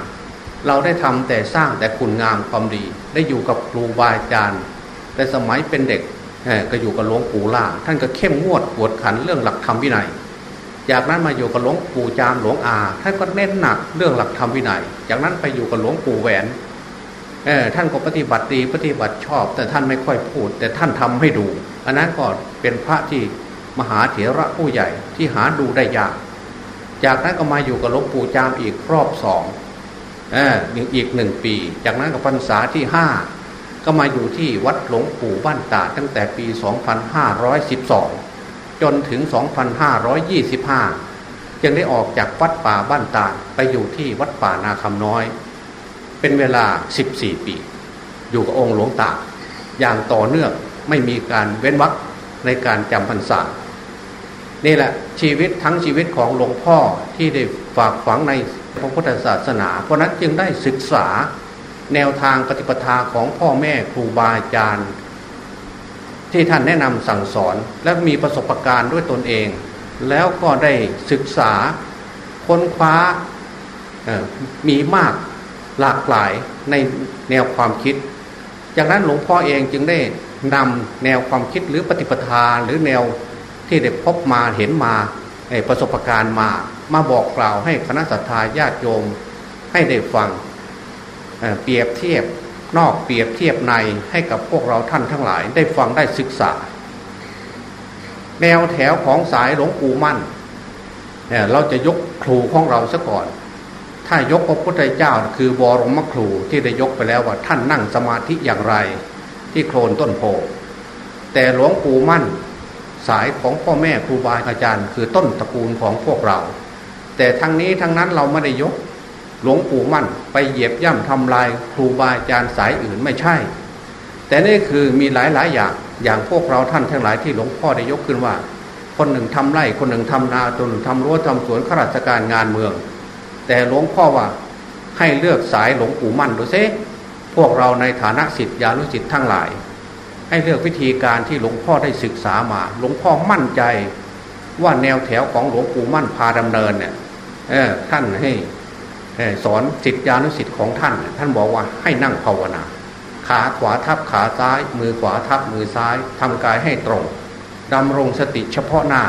เราได้ทำแต่สร้างแต่คุณงามความดี ได้อยู่กับครูบาอาจารย์ แต่สมัยเป็นเด็กก็อยู่กับหลวงปู่ล่าท่านก็เข้มงวดกวดขันเรื่องหลักธรรมวินัย จากนั้นมาอยู่กับหลวงปู่จามหลวงอาท่านก็เน้นหนักเรื่องหลักธรรมวินัย จากนั้นไปอยู่กับหลวงปู่แหวน เออท่านก็ปฏิบัติดีปฏิบัติชอบ แต่ท่านไม่ค่อยพูด แต่ท่านทำให้ดู อันนั้นก็เป็นพระที่มหาเถระผู้ใหญ่ที่หาดูได้ยาก จากนั้นก็มาอยู่กับหลวงปู่จามอีกรอบสองเอออีกหนึ่งปี จากนั้นกับพรรษาที่ห้าก็มาอยู่ที่วัดหลวงปู่บ้านตาตั้งแต่ปี 2512 จนถึง 2525 จึงได้ออกจากวัดป่าบ้านตาไปอยู่ที่วัดป่านาคำน้อย เป็นเวลา 14 ปี อยู่กับองค์หลวงตา อย่างต่อเนื่องไม่มีการเว้นวรรคในการจำพรรษา นี่แหละชีวิตทั้งชีวิตของหลวงพ่อที่ได้ฝากฝังในพระพุทธศาสนา เพราะนั้นจึงได้ศึกษาแนวทางปฏิปทาของพ่อแม่ครูบาอาจารย์ ที่ท่านแนะนำสั่งสอนและมีประสบการณ์ด้วยตนเอง แล้วก็ได้ศึกษาค้นคว้ามีมาก หลากหลายในแนวความคิด จากนั้นหลวงพ่อเองจึงได้นำแนวความคิดหรือปฏิปทาหรือแนวที่ได้พบมาเห็นมาประสบการณ์มา มาบอกกล่าวให้คณะสัตยาญาติโยมให้ได้ฟังเปรียบเทียบนอกเปรียบเทียบในให้กับพวกเราท่านทั้งหลาย ได้ฟังได้ศึกษา แนวแถวของสายหลวงปู่มั่นเเราจะยกครูของเราซะก่อน ถ้ายกพระพุทธเจ้าคือวรมครูที่ได้ยกไปแล้วว่าท่านนั่งสมาธิอย่างไร ที่โคลนต้นโพแต่หลวงปู่มั่นสายของพ่อแม่ครูบาอาจารย์ คือต้นตระกูลของพวกเรา แต่ทั้งนี้ทั้งนั้นเราไม่ได้ยก หลวงปู่มั่นไปเหยียบย่ำทำลายครูบาอาจารย์สายอื่นไม่ใช่ แต่นี่คือมีหลายหลายอย่างอย่างพวกเราท่านทั้งหลายที่หลวงพ่อได้ยกขึ้นว่า คนหนึ่งทำไร่คนหนึ่งทำนาตัวหนึ่งทำรั้วทำสวนข้าราชการงานเมือง แต่หลวงพ่อว่าให้เลือกสายหลวงปู่มั่นดูซิพวกเราในฐานะสิทธิานุสิทธิ์ทั้งหลาย ให้เลือกวิธีการที่หลวงพ่อได้ศึกษามา หลวงพ่อมั่นใจว่าแนวแถวของหลวงปู่มั่นพาดำเนินเนี่ยท่านให้สอนสิทธิานุสิทธิ์ของท่าน ท่านบอกว่าให้นั่งภาวนา ขาขวาทับขาซ้าย มือขวาทับมือซ้ายทำกายให้ตรงดำรงสติเฉพาะหน้า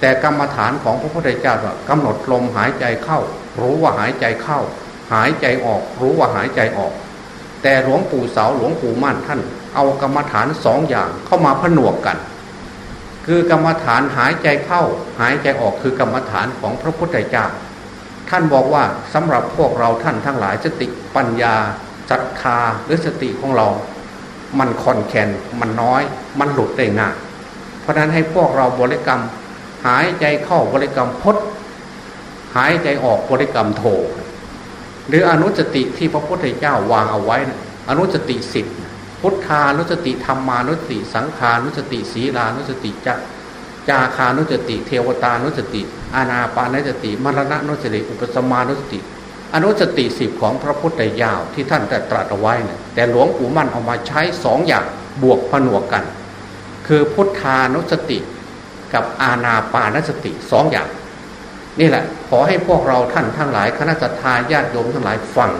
แต่กรรมฐานของพระพุทธเจ้าว่ากำหนดลมหายใจเข้า รู้ว่าหายใจเข้า หายใจออก รู้ว่าหายใจออก แต่หลวงปู่เสาหลวงปู่มั่นท่าน เอากรรมฐานสองอย่างเข้ามาผนวกกัน คือกรรมฐานหายใจเข้า หายใจออกคือกรรมฐานของพระพุทธเจ้า ท่านบอกว่าสำหรับพวกเราท่านทั้งหลายสติปัญญาศรัทธาหรือสติของเรา มันคอนแคนมันน้อย มันหลุดได้ง่ายเพราะนั้นให้พวกเราบริกรรม หายใจเข้าบริกรรมพด หายใจออกบริกรรมโทหรืออนุสติที่พระพุทธเจ้าวางเอาไว้นะอนุสติสิบพุทธานุสติธรรมานุสติ สังขานุสติศีลานุสติจจาคานุสติ เทวตานุสติ อานาปานุสติมรณะนุสติ อุปสมานุสติ อนุสติสิบของพระพุทธเจ้าที่ท่านได้ตรัสเอาไว้นะแต่หลวงปู่มั่นเอามาใช้สองอย่างบวกผนวกกัน คือพุทธานุสติกับอาณาปานสติสองอย่าง นี่แหละ ขอให้พวกเราท่านทั้งหลายคณะทาญาติโยมทั้งหลายฟัง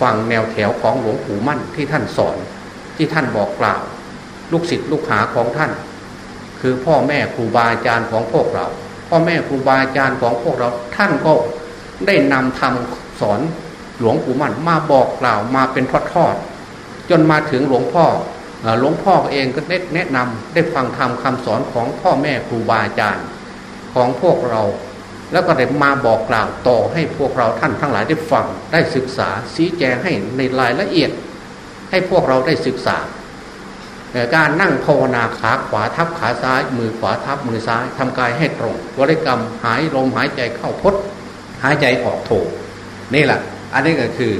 ฟังแนวแถวของหลวงปู่มั่นที่ท่านสอน ที่ท่านบอกกล่าว ลูกศิษย์ลูกหาของท่าน คือพ่อแม่ครูบาอาจารย์ของพวกเรา พ่อแม่ครูบาอาจารย์ของพวกเราท่านก็ได้นำทำสอนหลวงปู่มั่นมาบอกกล่าวมาเป็นทอดๆจนมาถึงหลวงพ่อหลวงพ่อเองก็แนะนำได้ฟังธรรมคาสอนของพ่อแม่ครูบาอาจารย์ ของพวกเรา แล้วก็ได้มาบอกกล่าวต่อให้พวกเราท่านทั้งหลายได้ฟังได้ศึกษาชี้แจงให้ในรายละเอียด ให้พวกเราได้ศึกษาการนั่งภาวนาขาขวาทับขาซ้าย มือขวาทับมือซ้ายทำกายให้ตรงบริกรรมหายลมหายใจเข้าพดหายใจออกโถนี่แหละ อันนี้ก็คือ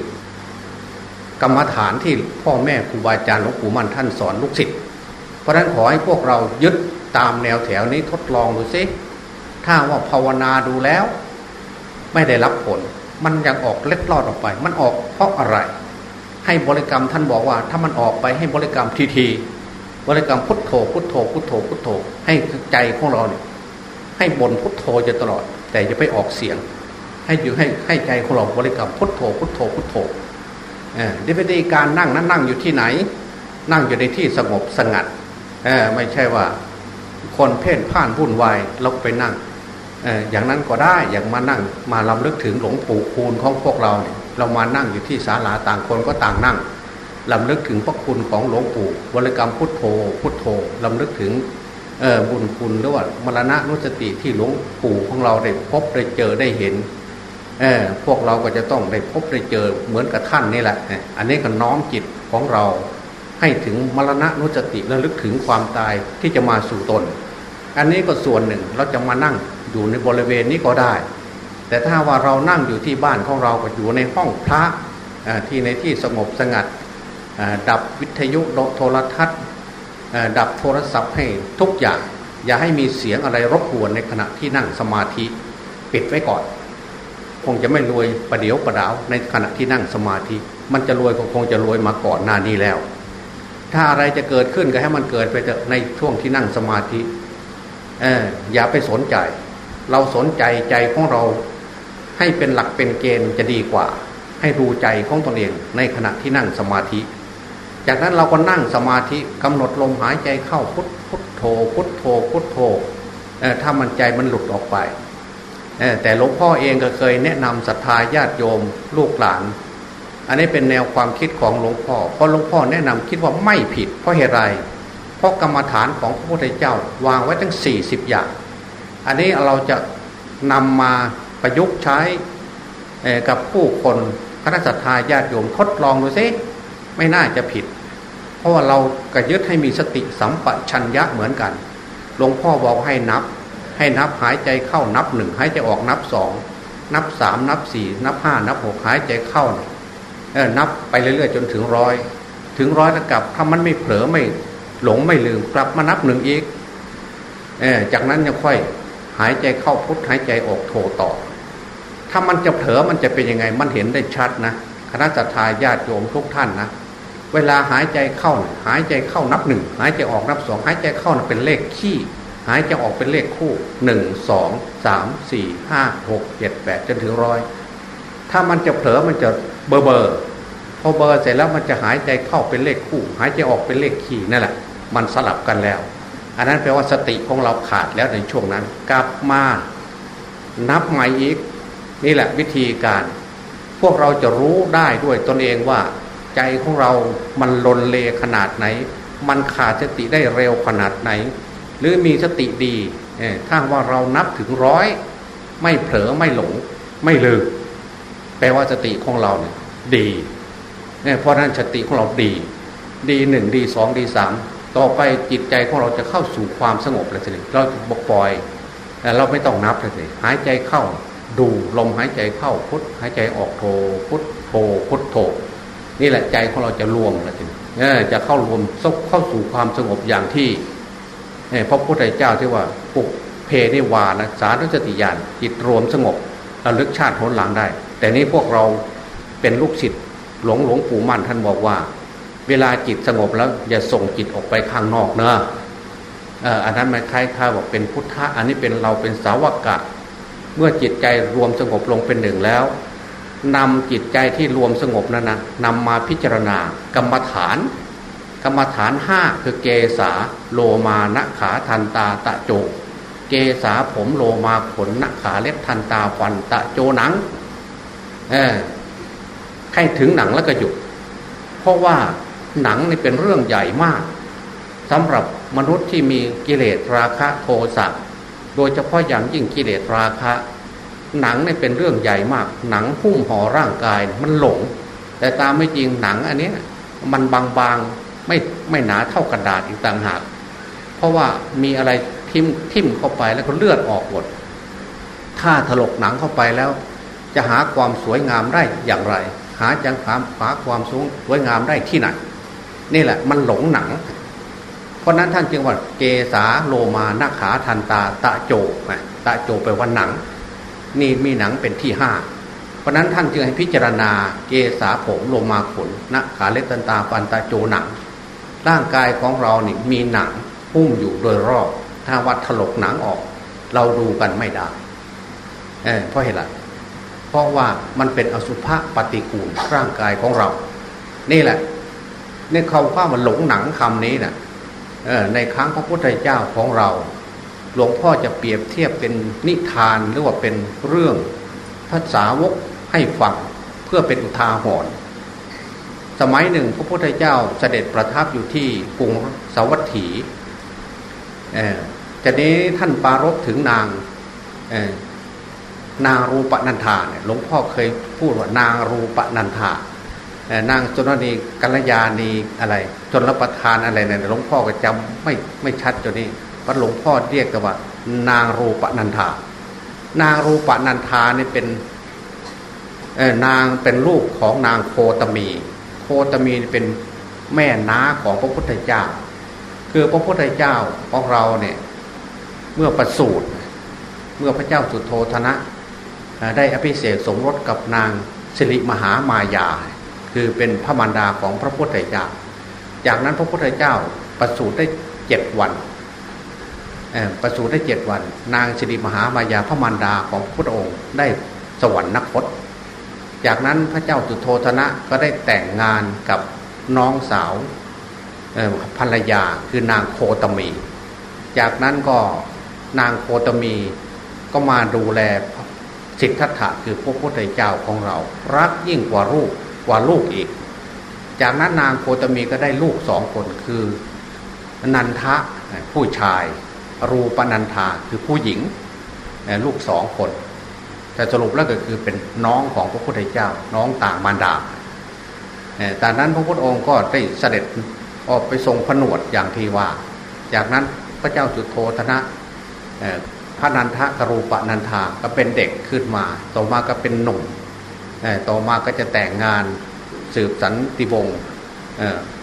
กรรมฐานที่พ่อแม่ครูบาอาจารย์หลวงปู่มั่นท่านสอนลูกศิษย์เพราะฉะนั้นขอให้พวกเรายึดตามแนวแถวนี้ทดลองดูซิ ถ้าว่าภาวนาดูแล้ว ไม่ได้รับผล มันยังออกเล็ดลอดออกไป มันออกเพราะอะไร ให้บริกรรมท่านบอกว่า ถ้ามันออกไปให้บริกรรมทีทีบริกรรมพุทโธพุทโธพุทโธพุทโธ ให้ใจของเราเนี่ยให้บนพุทโธจะตลอด แต่จะไปออกเสียง ให้อยู่ให้ให้ใจของเราบริกรรมพุทโธพุทโธพุทโธดิวิธีการนั่งนั้นนั่งอยู่ที่ไหน นั่งอยู่ในที่สงบสงัดเออไม่ใช่ว่า คนเพ่นพ่านวุ่นวายเราไปนั่ง อย่างนั้นก็ได้อย่างมานั่งมาลำลึกถึงหลวงปู่คูณของพวกเราเนี่ยเรามานั่งอยู่ที่ศาลาต่างคนก็ต่างนั่งลำลึกถึงพระคุณของหลวงปู่บริกรรมพุทโธ พุทโธลำลึกถึงบุญคุณหรือว่ามรณะนุสติที่หลวงปู่ของเราได้พบได้เจอได้เห็นพวกเราก็จะต้องได้พบได้เจอเหมือนกับท่านนี่แหละ อันนี้ก็น้อมจิตของเรา ให้ถึงมรณะนุสติและลึกถึงความตายที่จะมาสู่ตน อันนี้ก็ส่วนหนึ่งเราจะมานั่ง อยู่ในบริเวณนี้ก็ได้ แต่ถ้าว่าเรานั่งอยู่ที่บ้านของเราก็อยู่ในห้องพระที่ในที่สงบสงัดดับวิทยุโทรทัศน์ ดับโทรศัพท์ให้ทุกอย่าง อย่าให้มีเสียงอะไรรบกวนในขณะที่นั่งสมาธิปิดไว้ก่อน คงจะไม่รวยประเดี๋ยวประดาวในขณะที่นั่งสมาธิ มันจะรวยก็คงจะรวยมาก่อนหน้านี้แล้ว ถ้าอะไรจะเกิดขึ้นก็ให้มันเกิดไปในช่วงที่นั่งสมาธิเอออย่าไปสนใจ เราสนใจใจของเรา ให้เป็นหลักเป็นเกณฑ์จะดีกว่า ให้ดูใจของตนเองในขณะที่นั่งสมาธิ จากนั้นเราก็นั่งสมาธิกำหนดลมหายใจเข้าพุทพุทโธพุทโธพุทโธถ้ามันใจมันหลุดออกไปแต่หลวงพ่อเองก็เคยแนะนำศรัทธาญาติโยมลูกหลาน อันนี้เป็นแนวความคิดของหลวงพ่อ เพราะหลวงพ่อแนะนำคิดว่าไม่ผิด เพราะเหตุไร เพราะกรรมฐานของพระพุทธเจ้า วางไว้ทั้ง 40 อย่าง อันนี้เราจะนำมาประยุกต์ใช้กับผู้คนคณะศรัทธาญาติโยมทดลองดูซิไม่น่าจะผิด เพราะว่าเรากระยึดให้มีสติสัมปชัญญะเหมือนกันหลวงพ่อบอกให้นับ ให้นับหายใจเข้านับหนึ่งหายใจออกนับสองนับสามนับสี่นับห้านับหกหายใจเข้าเออนับไปเรื่อยๆจนถึงร้อยถึงร้อยแล้วกลับถ้ามันไม่เผลอไม่หลงไม่ลืมกลับมานับหนึ่งอีกเออจากนั้นยังค่อยายใจเข้าพุทหายใจออกโทต่อ ถ้ามันจะเผลอมันจะเป็นยังไง มันเห็นได้ชัดนะคณะจัตตาญาติโยมทุกท่านนะเวลาหายใจเข้า หายใจเข้านับหนึ่งหายใจออกนับสองหายใจเข้าเป็นเลขขี้หายใจออกเป็นเลขคู่หนึ่งสองสามสี่ห้าหกเจ็ดแปดจนถึงร้อยถ้ามันจะเผลอมันจะเบอร์เบอร์พอเบอร์เสร็จแล้วมันจะหายใจเข้าเป็นเลขคู่ หายใจออกเป็นเลขขี่นั่นแหละ มันสลับกันแล้ว อันนั้นแปลว่าสติของเราขาดแล้วในช่วงนั้น กลับมานับใหม่อีก นี่แหละวิธีการ พวกเราจะรู้ได้ด้วยตนเองว่า ใจของเรามันลนเลขนาดไหน มันขาดสติได้เร็วขนาดไหน หรือมีสติดีถ้าว่าเรานับถึงร้อย ไม่เผลอไม่หลง ไม่ลืมแปลว่าสติของเราเนี่ยดีเนี่ยเพราะนั้นสติของเราดี ดีหนึ่งดีสองดีสาม ต่อไปจิตใจของเราจะเข้าสู่ความสงบเลยทีนี้เราบอกปล่อยเราไม่ต้องนับเลยหายใจเข้าดูลมหายใจเข้าพุทหายใจออกโทพุทโทพุทโทนี่แหละใจของเราจะรวมแล้วทีนี้จะเข้ารวมเข้าสู่ความสงบอย่างที่พระพุทธเจ้าที่ว่าปุกเพนิวานะสาธุสติญาณจิตรวมสงบระลึกชาติผลหลังได้ แต่นี้พวกเราเป็นลูกศิษย์หลวงหลวงปู่มั่นท่านบอกว่า เวลาจิตสงบแล้วอย่าส่งจิตออกไปข้างนอกเนอะอันนั้นมันคล้ายๆบอกเป็นพุทธะอันนี้เป็นเราเป็นสาวกะ เมื่อจิตใจรวมสงบลงเป็นหนึ่งแล้วนำจิตใจที่รวมสงบนั้นนะนำมาพิจารณากรรมฐาน กรรมฐานห้าคือเกษาโลมานขาทันตาตะโจ เกษาผมโลมาขนนขาเล็บทันตาฟันตะโจหนังเออให้ถึงหนังแล้วก็หยุดเพราะว่า หนังนี่เป็นเรื่องใหญ่มากสำหรับมนุษย์ที่มีกิเลสราคะโทสะโดยเฉพาะอย่างยิ่งกิเลสราคะ หนังนี่เป็นเรื่องใหญ่มาก หนังหุ้มห่อร่างกายมันหลง แต่ตามไม่จริงหนังอันนี้มันบางๆไม่ไม่หนาเท่ากระดาษอีกต่างหาก เพราะว่ามีอะไรทิ่มทิ่มเข้าไปแล้วก็เลือดออกหมดถ้าถลกหนังเข้าไปแล้ว จะหาความสวยงามได้อย่างไร หาจังความหาความสูงสวยงามได้ที่ไหน นี่แหละ มันหลงหนัง เพราะนั้นท่านจึงว่าเกษาโลมานาขาทันตาตะโจนะตะโจไปว่าหนัง นี่มีหนังเป็นที่ห้าเพราะนั้นท่านจึงให้พิจารณาเกษาผมโลมาขนนาขาเล็บตันตาฟันตาโจหนัง ร่างกายของเรานี่มีหนังหุ้มอยู่โดยรอบ ถ้าวัดถลกหนังออก เราดูกันไม่ได้เเพราะเหตุไรเพราะว่ามันเป็นอสุภะปฏิกูลร่างกายของเรา นี่แหละ นี่เขาข้ามันหลงหนังคำนี้นะ่ะในครั้งพระพุทธเจ้าของเรา หลวงพ่อจะเปรียบเทียบเป็นนิทานหรือว่าเป็นเรื่องภาษาวกให้ฟังเพื่อเป็นอุทาหรณ์สมัยหนึ่งพระพุทธเจ้าเสด็จประทับอยู่ที่กรุงสาวัตถีจะนี้ท่านปารบถึงนางนางรูปนันทาเนี่ยหลวงพ่อเคยพูดว่านางรูปนันทา นางจนนีกัลยาณีอะไรจนรับประทานอะไรเนี่ยหลวงพ่อก็จำไม่ไม่ชัดจนนี้พระหลวงพ่อเรียกกันว่า นางรูปนันทา นางรูปนันทานี่เป็นนางเป็นลูกของนางโคตมี โคตมีเป็นแม่น้าของพระพุทธเจ้า คือพระพุทธเจ้าของเราเนี่ยเมื่อประสูติเมื่อพระเจ้าสุโธธนะ ได้อภิเษกสมรสกับนางสิริมหามายา คือเป็นพระมารดาของพระพุทธเจ้า จากนั้นพระพุทธเจ้าประสูติได้เจ็ดวันประสูติได้เจ็ดวัน นางสิริมหามายาพระมารดาของพระพุทธองค์ได้สวรรคตจากนั้นพระเจ้าสุโธธนะก็ได้แต่งงานกับน้องสาวภรรยาคือนางโคตมี จากนั้นก็นางโคตมีก็มาดูแลสิทธัตถะคือพระพุทธเจ้าของเรา รักยิ่งกว่าลูก กว่าลูกอีก จากนั้นนางโคตมีก็ได้ลูกสองคนคือ นันทะผู้ชาย รูปนันทาคือผู้หญิงลูกสองคน แต่สรุปแล้วก็คือเป็นน้องของพระพุทธเจ้า น้องต่างมารดาแต่นั้นพระพุทธองค์ก็ได้เสด็จออกไปทรงผนวดอย่างที่ว่า จากนั้นพระเจ้าจุโธธนะพระนันทกรูปนันทาก็เป็นเด็กขึ้นมา ต่อมาก็เป็นหนุ่ม ต่อมาก็จะแต่งงานสืบสันติวงศ์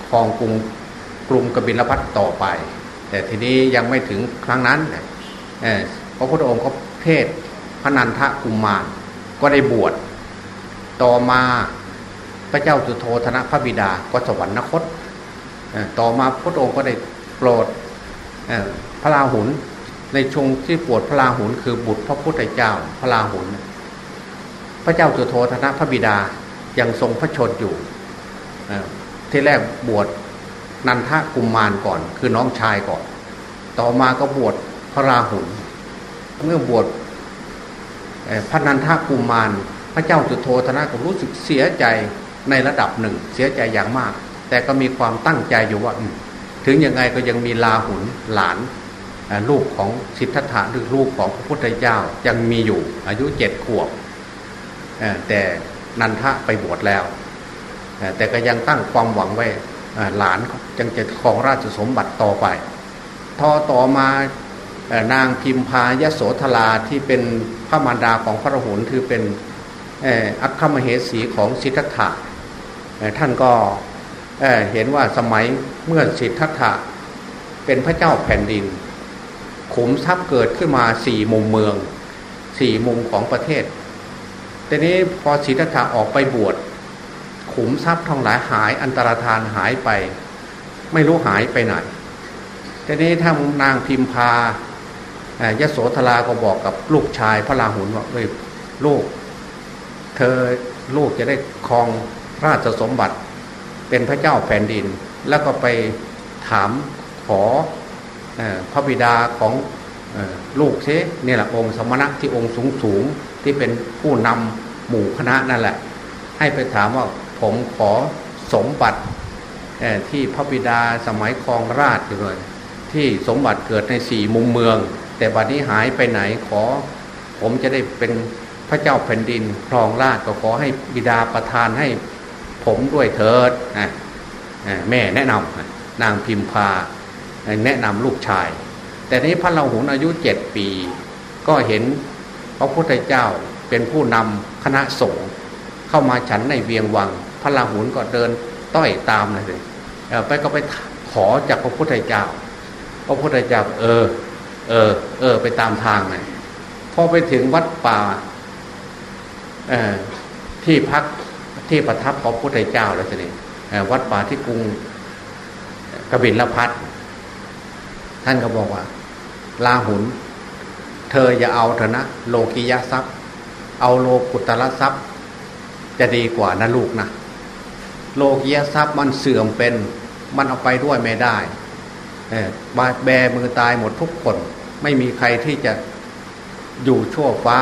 ครองกรุงกรุงกบิลพัทต่อไป แต่ทีนี้ยังไม่ถึงครั้งนั้นพระพุทธองค์ก็เทศพระนันทกุมมารก็ได้บวชต่อมาพระเจ้าสุโธธนะพระบิดาก็สวรรคตต่อมาพระองค์ก็ได้โปรดพระราหุลในชงที่ปวดพระราหุลคือบุตรพระพุทธเจ้าพระราหุล พระเจ้าจุโธธนะพระบิดายังทรงพระชนอยู่ที่แรกบวชนันทกุมมารก่อน คือน้องชายก่อน ต่อมาก็บวชพระราหุลเมื่อบวชพระนันทกุมมาร พระเจ้าจุโธธนะก็รู้สึกเสียใจในระดับหนึ่ง เสียใจอย่างมาก แต่ก็มีความตั้งใจอยู่ว่าถึงยังไงก็ยังมีลาหุนหลานลูกของสิทธัตถะหรือลูกของพระพุทธเจ้ายังมีอยู่อายุเจ็ดขวบ แต่นันทะไปบวชแล้ว แต่ก็ยังตั้งความหวังไว้หลานยังจะครองราชสมบัติต่อไปทอต่อมานางพิมพายโสธราที่เป็นพระมารดาของพระหุลคือเป็นอัคคมเหสีของสิทธัตถะท่านก็เห็นว่าสมัยเมื่อสิทธัตถะเป็นพระเจ้าแผ่นดินขุมทรัพย์เกิดขึ้นมาสี่มุมเมืองสี่มุมของประเทศ แต่นี้พอสิทธัตถะออกไปบวชขุมทรัพย์ทั้งหลายหายอันตรธานหายไป ไม่รู้หายไปไหนแต่นี้ถ้านางพิมพายโสธราก็บอกกับลูกชายพระราหุลว่าเอ้ยลูก เธอลูกจะได้ครองราชสมบัติ เป็นพระเจ้าแผ่นดิน แล้วก็ไปถามขอพระบิดาของลูกเชนี่แหละองค์สมณะที่องค์สูงสูง ที่เป็นผู้นำหมู่คณะนั่นแหละ ให้ไปถามว่าผมขอสมบัติที่พระบิดาสมัยครองราชเลยที่สมบัติเกิดในสี่มุมเมือง แต่บัดนี้หายไปไหนขอ ผมจะได้เป็นพระเจ้าแผ่นดินครองราชก็ขอให้บิดาประทานให้ผมด้วยเถิดแม่แนะนำนางพิมพาแนะนำลูกชาย แต่นี้พระราหุลอายุเจ็ดปี ก็เห็น พระพุทธเจ้าเป็นผู้นำคณะสงฆ์เข้ามาฉันในเวียงวัง พระราหุลก็เดินต้อยตามเลยไปก็ไปขอจากพระพุทธเจ้า พระพุทธเจ้าเออ เออ เออ ไปตามทางเลยพอไปถึงวัดป่าที่พักที่ประทับของพระพุทธเจ้าแล้วสิวัดป่าที่กรุงกบินละพัดท่านก็บอกว่าลาหุน เธออย่าเอาเถอะนะโลกิยะทรัพย์ เอาโลกุตละทรัพย์ จะดีกว่านะลูกนะโลกิยะทรัพย์มันเสื่อมเป็นมันเอาไปด้วยไม่ได้บาแบมือตายหมดทุกคน ไม่มีใครที่จะอยู่ชั่วฟ้า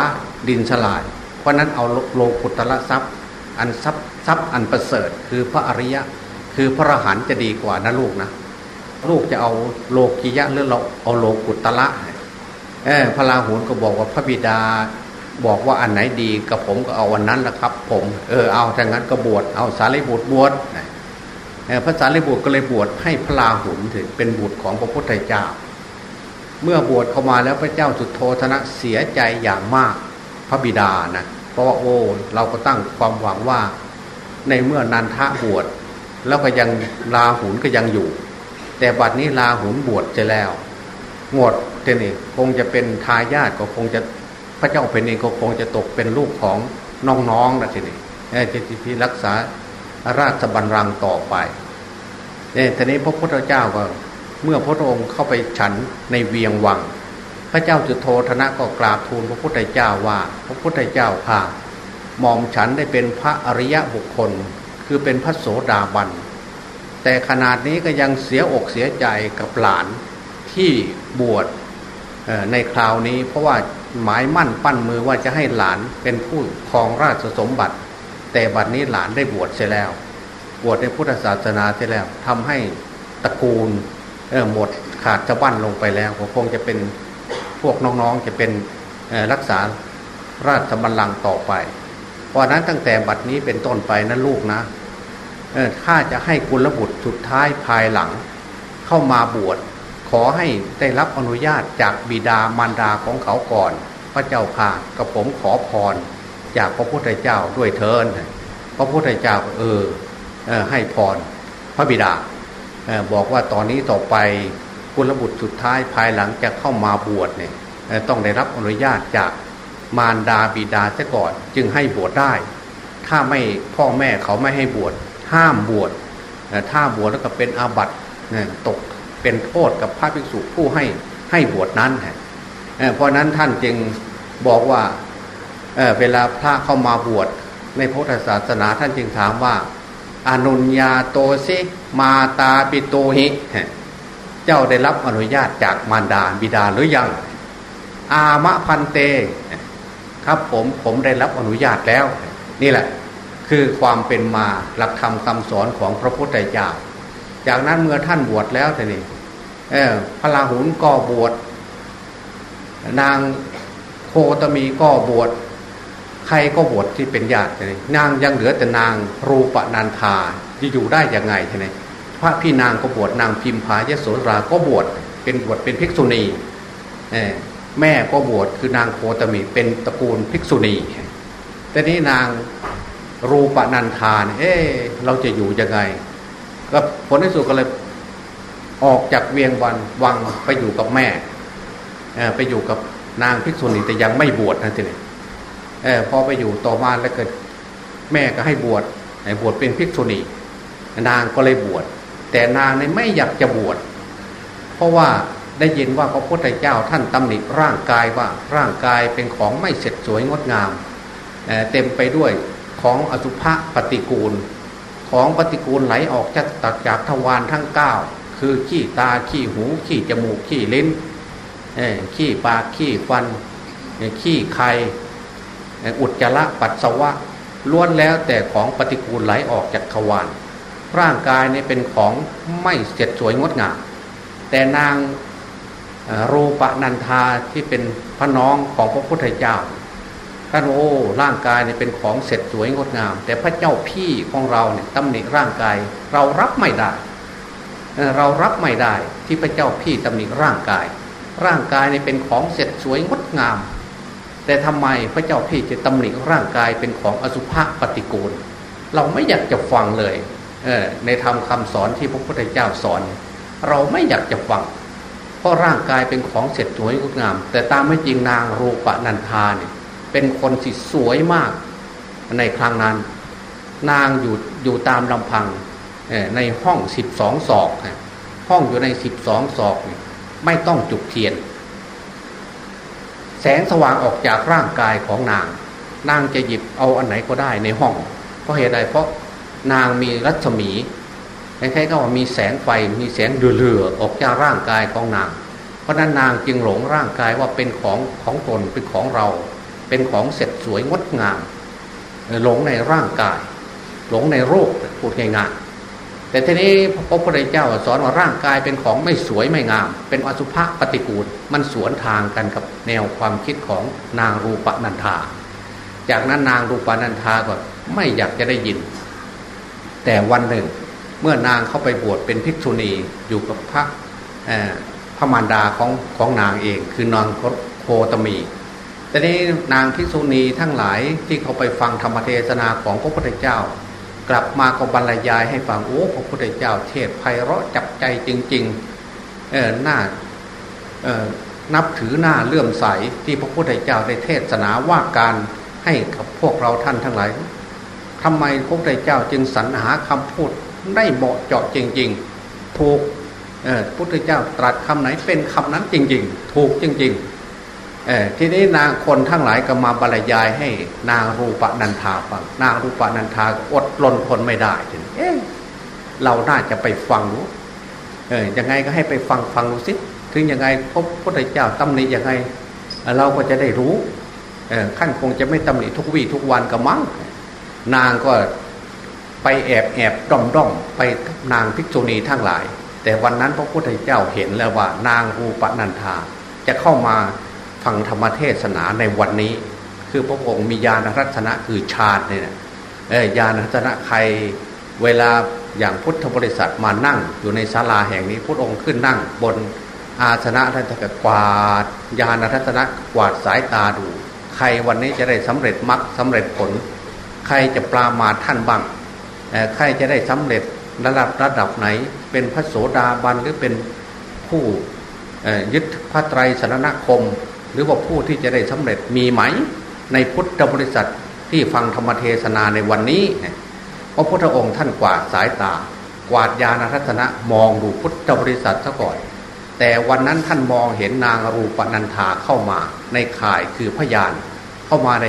ดินสลาย เพราะนั้นเอาโลกุตละทรัพย์ อันทรัพย์ทรัพย์อันประเสริฐ คือพระอริยะ คือพระอรหันต์จะดีกว่านะลูกนะลูกจะเอาโลกิยะหรือเราเอาโลกุตละ พระราหุลก็บอกว่าพระบิดา บอกว่าอันไหนดีกับผมก็เอาวันนั้นแหละครับ ผม เออเอาถ้างั้นก็บวชเอาสารีบุตรบวชพระสารีบุตรก็เลยบวชให้พระราหุลถึงเป็นบุตรของพระพุทธเจ้า เมื่อบวชเข้ามาแล้วพระเจ้าสุดโทธนะเสียใจอย่างมากพระบิดานะเพราะว่าโอ้เราก็ตั้งความหวังว่า ในเมื่อนันทะบวชแล้วก็ยังลาหุนก็ยังอยู่ แต่บัดนี้ลาหุนบวชจะแล้ว หมดเทนี่คงจะเป็นทายาทก็คงจะพระเจ้าเป็นเองก็คงจะตกเป็นลูกของน้องๆนะทีนี้จะที่รักษาราชบัลลังก์ต่อไปเนี่ยทีนี้พระพุทธเจ้าก็ เมื่อพระองค์เข้าไปฉันในเวียงวัง พระเจ้าจุโธธนะก็กราบทูลพระพุทธเจ้าว่า พระพุทธเจ้าค่ะมอมฉันได้เป็นพระอริยะบุคคล คือเป็นพระโสดาบัน แต่ขนาดนี้ก็ยังเสียอกเสียใจกับหลาน ที่บวชในคราวนี้เพราะว่าหมายมั่นปั้นมือว่าจะให้หลานเป็นผู้ครองราชสมบัติ แต่บัดนี้หลานได้บวชเสียแล้ว บวชในพุทธศาสนาเสียแล้วทำให้ตระกูลหมดขาดจะบั้นลงไปแล้วคงจะเป็นพวกน้องๆจะเป็นรักษาราชบัลลังก์ต่อไป เพราะนั้นตั้งแต่บัดนี้เป็นต้นไปนะลูกนะถ้าจะให้กุลบุตรสุดท้ายภายหลัง เข้ามาบวช ขอให้ได้รับอนุญาตจากบิดามารดาของเขาก่อน พระเจ้าค่ะกับผมขอพร จากพระพุทธเจ้าด้วยเทินพระพุทธเจ้าเออเออให้พรพระบิดาบอกว่าตอนนี้ต่อไปกุลบุตรสุดท้ายภายหลังจะเข้ามาบวชเนี่ยต้องได้รับอนุญาตจากมารดาบิดาซะก่อนจึงให้บวชได้ ถ้าไม่พ่อแม่เขาไม่ให้บวชห้ามบวชถ้าบวชแล้วก็เป็นอาบัติตก เป็นโทษกับพระภิกษุผู้ให้ให้บวชนั้นเพราะนั้นท่านจึงบอกว่าเเวลาพระเข้ามาบวชในพุทธศาสนาท่านจึงถามว่าอนุญญาโตสิมาตาปิโตหิเจ้าได้รับอนุญาตจากมารดาบิดาหรือยัง อามะพันเต ครับผมผมได้รับอนุญาตแล้ว นี่แหละ คือความเป็นมาหลักธรรมคำสอนของพระพุทธเจ้า จากนั้นเมื่อท่านบวชแล้วท่านี่พระราหุลก็บวชนางโคตมีก็บวชใครก็บวชที่เป็นญาติเลยนางยังเหลือแต่นางรูปนันทาจะอยู่ได้ยังไงใช่ไหมพระพี่นางก็บวชนางพิมพายโสราก็บวชเป็นบวชเป็นภิกษุณีแม่ก็บวชคือนางโคตมีเป็นตระกูลภิกษุณีแต่นี้นางรูปนันทานเอ๊เราจะอยู่ยังไง ก็ผลที่สุดก็เลยออกจากเวียงวันวังไปอยู่กับแม่ไปอยู่กับนางภิกษุณีแต่ยังไม่บวชนะทีนี้พอไปอยู่ต่อมาแล้วเกิดแม่ก็ให้บวชให้บวชเป็นภิกษุณีนางก็เลยบวชแต่นางเนี่ยไม่อยากจะบวชเพราะว่าได้ยินว่าพระพุทธเจ้าท่านตำหนิร่างกายว่าร่างกายเป็นของไม่เสร็จสวยงดงามเเต็มไปด้วยของอสุภะปฏิกูล ของปฏิกูลไหลออกจากตัดจากทวารทั้งเก้าคือขี้ตาขี้หูขี้จมูกขี้ลิ้นขี้ปากขี้ฟันขี้ไข่อุจจาระปัสสาวะล้วนแล้วแต่ของปฏิกูลไหลออกจากทวารร่างกายนี่เป็นของไม่เสร็จสวยงดงามแต่นางรูปนันทาที่เป็นพระน้องของพระพุทธเจ้า ท่านโอ้ร่างกายเนี่ยเป็นของเสร็จสวยงดงาม แต่พระเจ้าพี่ของเราเนี่ยตำหนิร่างกายเรารับไม่ได้ เรารับไม่ได้ที่พระเจ้าพี่ตำหนิร่างกาย ร่างกายเนี่ยเป็นของเสร็จสวยงดงาม แต่ทำไมพระเจ้าพี่จะตำหนิร่างกายเป็นของอสุภะปฏิกูล เราไม่อยากจะฟังเลยในธรรมคาสอนที่พระพุทธเจ้าสอน เราไม่อยากจะฟังเพราะร่างกายเป็นของเสร็จสวยงดงาม แต่ตามไม่จริงนางรูปนันทาเนี่ย เป็นคนสิสวยมากในครั้งนั้น นางอยู่อยู่ตามลำพังในห้องสิบสองศอก ห้องอยู่ในสิบสองศอก ไม่ต้องจุดเทียน แสงสว่างออกจากร่างกายของนาง นางจะหยิบเอาอันไหนก็ได้ในห้อง เพราะเหตุใดเพราะนางมีรัศมีคล้ายๆก็ว่ามีแสงไฟมีแสงเรือออกจากร่างกายของนาง เพราะนั้นนางจึงหลงร่างกายว่าเป็นของของตนเป็นของเรา เป็นของเสร็จสวยงดงาม หลงในร่างกาย หลงในโรคพูดง่ายๆแต่ทีนี้พระพุทธเจ้าสอนว่าร่างกายเป็นของไม่สวยไม่งาม เป็นอสุภะปฏิกูล มันสวนทางกันกับแนวความคิดของนางรูปนันทาจากนั้นนางรูปนันทาก็ไม่อยากจะได้ยิน แต่วันหนึ่งเมื่อนางเข้าไปบวชเป็นภิกษุณีอยู่กับพระพระมารดาของของนางเอง คือนางโคตมี แต่นี้นางภิษุณีทั้งหลายที่เขาไปฟังธรรมเทศนาของพระพุทธเจ้า กลับมาก็บรรยายให้ฟังโอ้พระพุทธเจ้า เทศไพเราะจับใจจริงๆเออหน้าเออนับถือหน้าเลื่อมใสที่พระพุทธเจ้าได้เทศนาว่าการให้กับพวกเราท่านทั้งหลายทำไมพระพุทธเจ้าจึงสรรหาคำพูดได้เหมาะเจาะจริง ๆ ถูกพระพุทธเจ้าตรัสคำไหนเป็นคำนั้นจริง ๆ ถูกจริง ๆ ทีนี้นางคนทั้งหลายก็มาบรรยายให้นางรูปนันทาฟัง นางรูปนันทาอดลนทนไม่ได้ทีนี้เอ๊เราน่าจะไปฟังดูเออยังไงก็ให้ไปฟังฟังดูสิถึงยังไงพระพุทธเจ้าตำหนิยังไง เราก็จะได้รู้เออขั้นคงจะไม่ตำหนิทุกวี่ทุกวันก็มั้งนางก็ไปแอบแอบด้อมด้อมไปนางภิกษุณีทั้งหลาย แต่วันนั้นพระพุทธเจ้าเห็นแล้วว่า นางรูปนันทาจะเข้ามา ฟังธรรมเทศนาในวันนี้ คือพระองค์มีญาณรัตนะคือฌานเนี่ยญาณรัตนะใครเวลาอย่างพุทธบริษัทมานั่ง อยู่ในศาลาแห่งนี้พระองค์ขึ้นนั่งบนอาสนะท่านจะกวาดญาณรัตนะกวาดสายตาดู ใครวันนี้จะได้สำเร็จมรรคสาเร็จผล ใครจะปรามาท่านบ้างใครจะได้สำเร็จระดับระดับไหน เป็นพระโสดาบันหรือเป็นผู้ยึดพระไตรสรณคม หรือว่าผู้ที่จะได้สำเร็จมีไหม ในพุทธบริษัทที่ฟังธรรมเทศนาในวันนี้พระพุทธองค์ท่านกวาดสายตา กวาดญาณทัศนะมองดูพุทธบริษัทซะก่อน แต่วันนั้นท่านมองเห็นนางรูปนันธาเข้ามา ในข่ายคือพยาน เข้ามาใน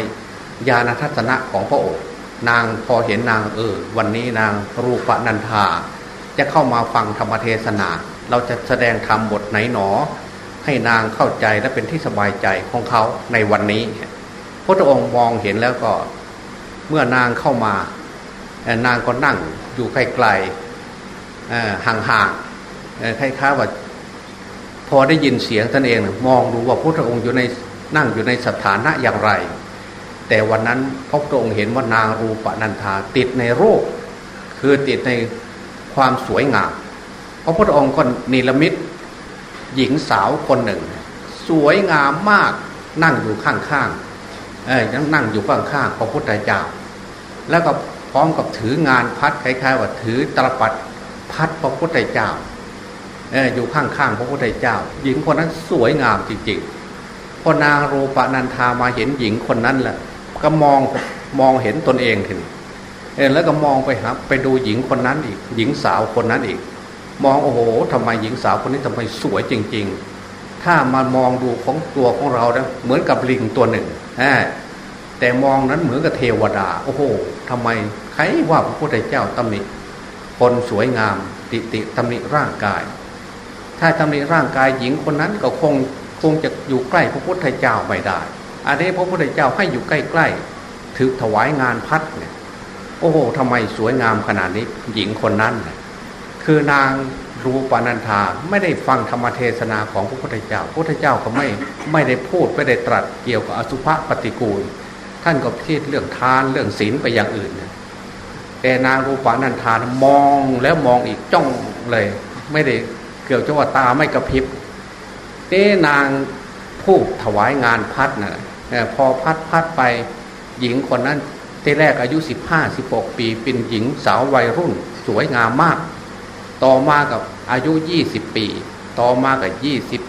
ญาณทัศนะของพระองค์นางพอเห็นนางเออ วันนี้นางรูปนันธาจะเข้ามาฟังธรรมเทศนา เราจะแสดงธรรมบทไหนหนอ ให้นางเข้าใจและเป็นที่สบายใจของเขาในวันนี้พระองค์มองเห็นแล้วก็เมื่อนางเข้ามานางก็นั่งอยู่ไกลๆห่างๆคล้ายๆว่าพอได้ยินเสียงตนเองมองดูว่าพระองค์อยู่ในนั่งอยู่ในสถานะอย่างไร แต่วันนั้นพระองค์เห็นว่านางรูปนันธาติดในโรค คือติดในความสวยงามเพราะพระองค์ก็นิรมิต หญิงสาวคนหนึ่ง สวยงามมากนั่งอยู่ข้างๆเอ้ยนั่งอยู่ข้างๆพระพุทธเจ้า แล้วก็พร้อมกับถืองานพัดคล้ายๆว่าถือตรปัดพัดพระพุทธเจ้าเอยู่ข้างๆพระพุทธเจ้า หญิงคนนั้นสวยงามจริงๆพอนางรูปนันทามาเห็นหญิงคนนั้นแหละก็มองมองเห็นตนเองทีนี้แล้วก็มองไปครับไปดูหญิงคนนั้นอีก หญิงสาวคนนั้นอีก มองโอ้โหทำไมหญิงสาวคนนี้ทำไมสวยจริง ๆ ถ้ามามองดูของตัวของเราเนี่ยเหมือนกับลิงตัวหนึ่งแต่มองนั้นเหมือนกับเทวดา โอ้โหทำไมใครว่าพระพุทธเจ้าตำหนิคนสวยงามติติตำหนิร่างกาย ถ้าทำในร่างกายหญิงคนนั้นก็คงคงจะอยู่ใกล้พระพุทธเจ้าไม่ได้ อันนี้พระพุทธเจ้าให้อยู่ใกล้ๆถือถวายงานพัดเนี่ย โอ้โหทำไมสวยงามขนาดนี้หญิงคนนั้น คือนางรูปานันธาไม่ได้ฟังธรรมเทศนาของพระพุทธเจ้าพระพุทธเจ้าก็ไม่ไม่ได้พูดไม่ได้ตรัสเกี่ยวกับอสุภะปฏิกูล ท่านก็พิดเรื่องทานเรื่องศีลไปอย่างอื่นแต่นางรูปานันธามองแล้วมองอีกจ้องเลย ไม่ได้เกี่ยวจะว่าตาไม่กระพริบเต้นางผู้ถวายงานพัดนะ่ะพอพัดพัดไปหญิงคนนั้นที่แรกอายุสิบห้าสิบหกปี เป็นหญิงสาววัยรุ่น สวยงามมาก ต่อมากับอายุยี่สิบปี ต่อมากับยี่สิบ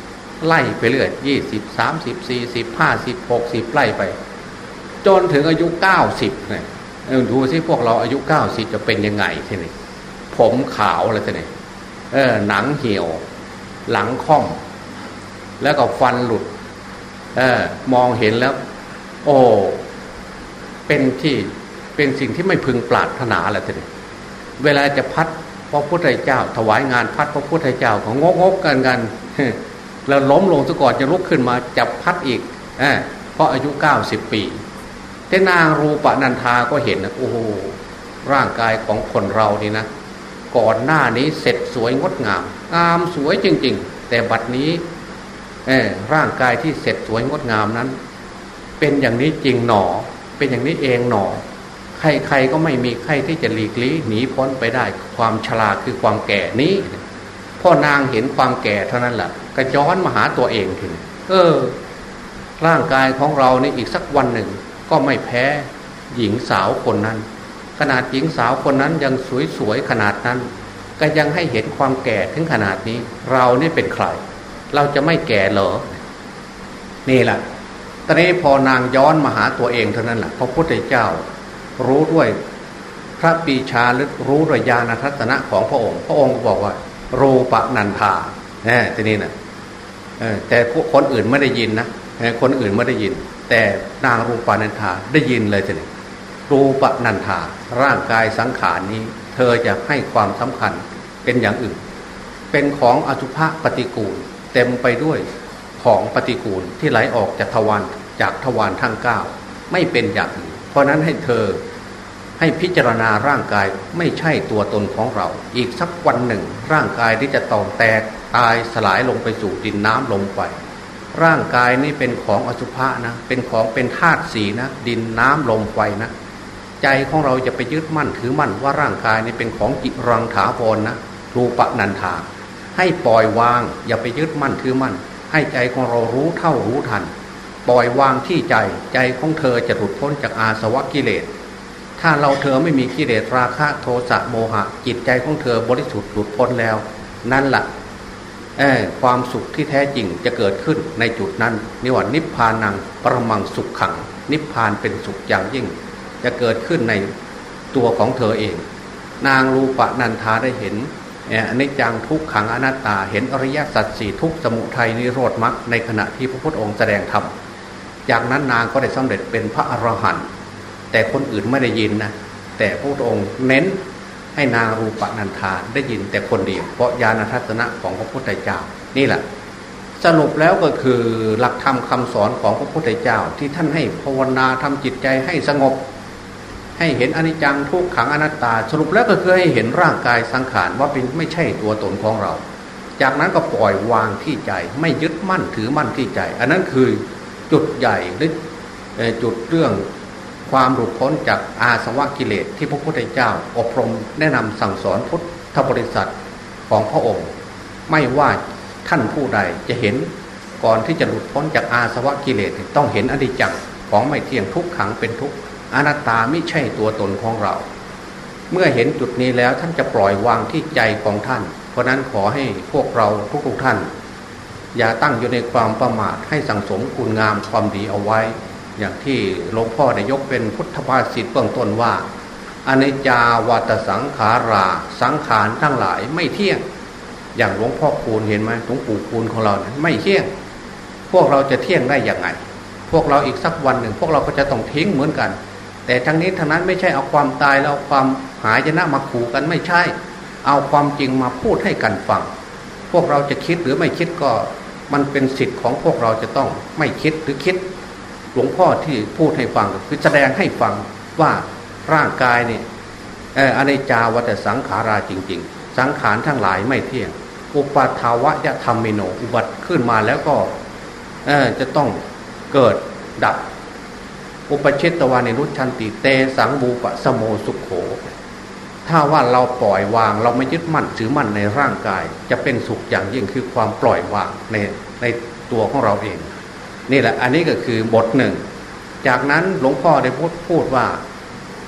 ไล่ไปเรื่อยยี่สิบสามสิบสี่สิบห้าสิบหกสิบไล่ไป จนถึงอายุเก้าสิบเนี่ยดูสิพวกเราอายุเก้าสิบจะเป็นยังไงทีนี้ผมขาวอะไรทีนี้เออหนังเหี่ยว หลังค่อม แล้วก็ฟันหลุด เออมองเห็นแล้ว โอ้เป็นที่เป็นสิ่งที่ไม่พึงปรารถนาแหละทีนี้เวลาจะพัด พระพุทธเจ้า ถวายงานพัดพระพุทธเจ้าของงกงกกันกันแล้วล้มลงซะก่อนจะลุกขึ้นมาจับพัดอีกเอเพราะอายุเก้าสิบปีแต่นางรูปนันทาก็เห็นนะโอ้โหร่างกายของคนเรานี่นะ ก่อนหน้านี้เสร็จสวยงดงามงามสวยจริง ๆ แต่บัดนี้ร่างกายที่เสร็จสวยงดงามนั้น เป็นอย่างนี้จริงหนอ เป็นอย่างนี้เองหนอ ใครๆก็ไม่มีใครที่จะหลีกลี่หนีพ้นไปได้ ความชราคือความแก่นี้พ่อนางเห็นความแก่เท่านั้นแหละก็ย้อนมาหาตัวเองทีเออ ร่างกายของเรานี่อีกสักวันหนึ่ง ก็ไม่แพ้หญิงสาวคนนั้น ขนาดหญิงสาวคนนั้นยังสวยๆขนาดนั้น ก็ยังให้เห็นความแก่ถึงขนาดนี้ เรานี่เป็นใคร เราจะไม่แก่เหรอ นี่แหละตอนนี้พอนางย้อนมาหาตัวเองเท่านั้นแหละพระพุทธเจ้า รู้ด้วยพระปีชาหรือรู้ด้วยญาณทัศนะของพระองค์ พระองค์บอกว่า รูปนันทาแน่ทีนี้นะแต่คนอื่นไม่ได้ยินนะคนอื่นไม่ได้ยิน แต่นางรูปนันทาได้ยินเลยทีนี้รูปนันทาร่างกายสังขารนี้ เธอจะให้ความสำคัญเป็นอย่างอื่น เป็นของอสุภะปฏิกูล เต็มไปด้วยของปฏิกูลที่ไหลออกจากทวารจากทวารทั้งเก้าไม่เป็นอย่างอื่นเพราะนั้นให้เธอ ให้พิจารณาร่างกายไม่ใช่ตัวตนของเรา อีกสักวันหนึ่ง ร่างกายที่จะตองแตกตายสลายลงไปสู่ดินน้ำลมไฟร่างกายนี้เป็นของอสุภะนะเป็นของเป็นธาตุสีนะ ดินน้ำลมไฟนะ ใจของเราจะไปยึดมั่นถือมั่นว่าร่างกายนี้เป็นของจิรังถาพรนะรูปนันทาให้ปล่อยวาง อย่าไปยึดมั่นถือมั่น ให้ใจของเรารู้เท่ารู้ทัน ปล่อยวางที่ใจใจของเธอจะหลุดพ้นจากอาสวะกิเลส ถ้าเราเธอไม่มีกิเลสราคะโทสะโมหะ จิตใจของเธอบริสุทธิ์หลุดพ้นแล้ว นั่นแหละความสุขที่แท้จริงจะเกิดขึ้นในจุดนั้นนิวรนิพพานังประมังสุขขัง นิพพานเป็นสุขอย่างยิ่ง จะเกิดขึ้นในตัวของเธอเอง นางรูปะนันทาได้เห็นอนนี้จังทุกขังอนัตตาเห็นอริยสัจสี่ทุกสมุทัยนิโรธมรรคในขณะที่พระพุทธองค์แสดงธรรมจากนั้นนางก็ได้สำเร็จเป็นพระอรหันต์ แต่คนอื่นไม่ได้ยินนะแต่พระพุทธองค์เน้นให้นางรูปนันทาได้ยินแต่คนเดียวเพราะญาณทัศนะของพระพุทธเจ้านี่แหละ สรุปแล้วก็คือหลักธรรมคาสอนของพระพุทธเจ้าที่ท่านให้ภาวนาทำจิตใจให้สงบ ให้เห็นอนิจจังทุกขังอนัตตา สรุปแล้วก็คือให้เห็นร่างกายสังขารว่าเป็นไม่ใช่ตัวตนของเรา จากนั้นก็ปล่อยวางที่ใจ ไม่ยึดมั่นถือมั่นที่ใจ อันนั้นคือจุดใหญ่หรือจุดเรื่อง ความหลุดพ้นจากอาสวะกิเลสที่พระพุทธเจ้า อบรมแนะนำสั่งสอนพุทธบริษัทของพระองค์ ไม่ว่าท่านผู้ใดจะเห็นก่อนที่จะหลุดพ้นจากอาสวะกิเลสต้องเห็นอนิจจังของไม่เที่ยงทุกขังเป็นทุกอนัตตาไม่ใช่ตัวตนของเรา เมื่อเห็นจุดนี้แล้วท่านจะปล่อยวางที่ใจของท่าน เพราะนั้นขอให้พวกเราทุกๆท่าน อย่าตั้งอยู่ในความประมาทให้สังสมคุณงามความดีเอาไว้ อย่างที่หลวงพ่อได้ยกเป็นพุทธภาษิตเบื้องต้นว่าอนิจจาวัตสังขาราสังขารทั้งหลายไม่เที่ยง อย่างหลวงพ่อคูณเห็นไหมหลวงปู่คูณของเราไม่เที่ยง พวกเราจะเที่ยงได้อย่างไง พวกเราอีกสักวันหนึ่ง พวกเราก็จะต้องทิ้งเหมือนกัน แต่ทั้งนี้ทั้งนั้นไม่ใช่เอาความตายแล้วความหายจะนะมาขู่กันไม่ใช่ เอาความจริงมาพูดให้กันฟังพวกเราจะคิดหรือไม่คิดก็ มันเป็นสิทธิ์ของพวกเราจะต้องไม่คิดหรือคิด หลวงพ่อที่พูดให้ฟังคือแสดงให้ฟังว่าร่างกายเนี่ยอนิจจาวัตสังขาราจริง ๆ สังขารทั้งหลายไม่เที่ยง อุปาทาวะยะธรรมิโนอุบัติขึ้นมาแล้วก็จะต้องเกิดดับ อุปชิตตวานิรุชันติเตสังบูปะสโมสุขโข ถ้าว่าเราปล่อยวางเราไม่ยึดมั่นถือมั่นในร่างกาย จะเป็นสุขอย่างยิ่งคือความปล่อยวางในในตัวของเราเอง นี่แหละอันนี้ก็คือบทหนึ่ง จากนั้นหลวงพ่อได้พูดพูดว่า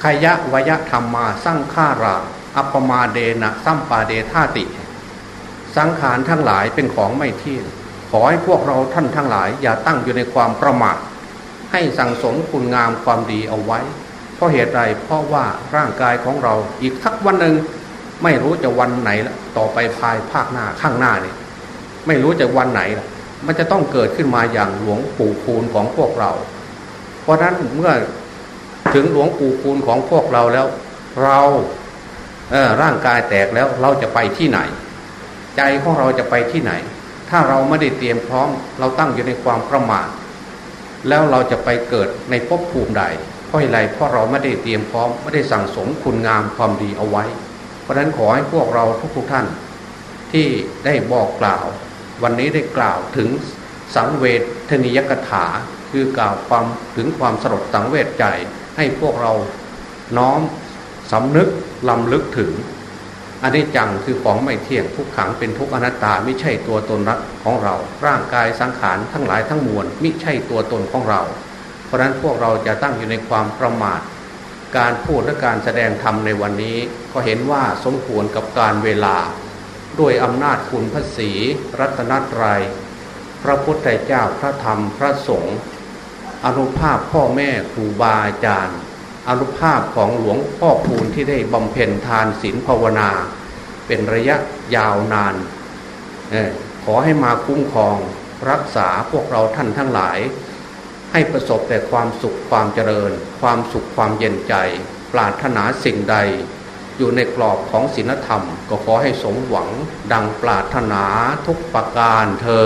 ขยะวยธรรมมาสร้างฆาราอัปมาเดนะสัมปาเดธาติ สังขารทั้งหลายเป็นของไม่เที่ยงขอให้พวกเราท่านทั้งหลาย อย่าตั้งอยู่ในความประมาทให้สั่งสมคุณงามความดีเอาไว้ เพราะเหตุไรเพราะว่าร่างกายของเราอีกสักวันหนึ่งไม่รู้จะวันไหนละต่อไปภายภาคหน้าข้างหน้านี่ไม่รู้จะวันไหนละ มันจะต้องเกิดขึ้นมาอย่างหลวงปู่คูณของพวกเรา เพราะนั้นเมื่อถึงหลวงปู่คูณของพวกเราแล้ว เราเร่างกายแตกแล้วเราจะไปที่ไหน ใจของเราจะไปที่ไหน ถ้าเราไม่ได้เตรียมพร้อม เราตั้งอยู่ในความประมาทแล้วเราจะไปเกิดในภพภูมิใดเพราะอะไรเพราะเราไม่ได้เตรียมพร้อมไม่ได้สั่งสมคุณงามความดีเอาไว้ เพราะฉะนั้นขอให้พวกเราทุกๆท่าน ที่ได้บอกกล่าว วันนี้ได้กล่าวถึงสังเวทนิยกถา คือกล่าวความถึงความสลดสังเวชใจ ให้พวกเราน้อมสำนึกลำลึกถึงอันนี้จังคือของไม่เที่ยงทุกขังเป็นทุกอนัตตาไม่ใช่ตัวตนรักของเรา ร่างกายสังขารทั้งหลายทั้งมวลไม่ใช่ตัวตนของเรา เพราะฉะนั้นพวกเราจะตั้งอยู่ในความประมาท การพูดและการแสดงธรรมในวันนี้ ก็เห็นว่าสมควรกับการเวลา ด้วยอำนาจคุณพระศีรัตนตรยัย พระพุทธเจ้าพระธรรมพระสงฆ์อนุภาพพ่อแม่ครูบาอาจารย์อนุภาพของหลวงพ่อพูนที่ได้บำเพ็ญทานศีลภาวนา เป็นระยะยาวนาน ขอให้มาคุ้มครองรักษาพวกเราท่านทั้งหลาย ให้ประสบแต่ความสุขความเจริญ ความสุขความเย็นใจ ปราถนาสิ่งใด อยู่ในกรอบของศีลธรรม ก็ขอให้สมหวังดังปรารถนาทุกประการเทอ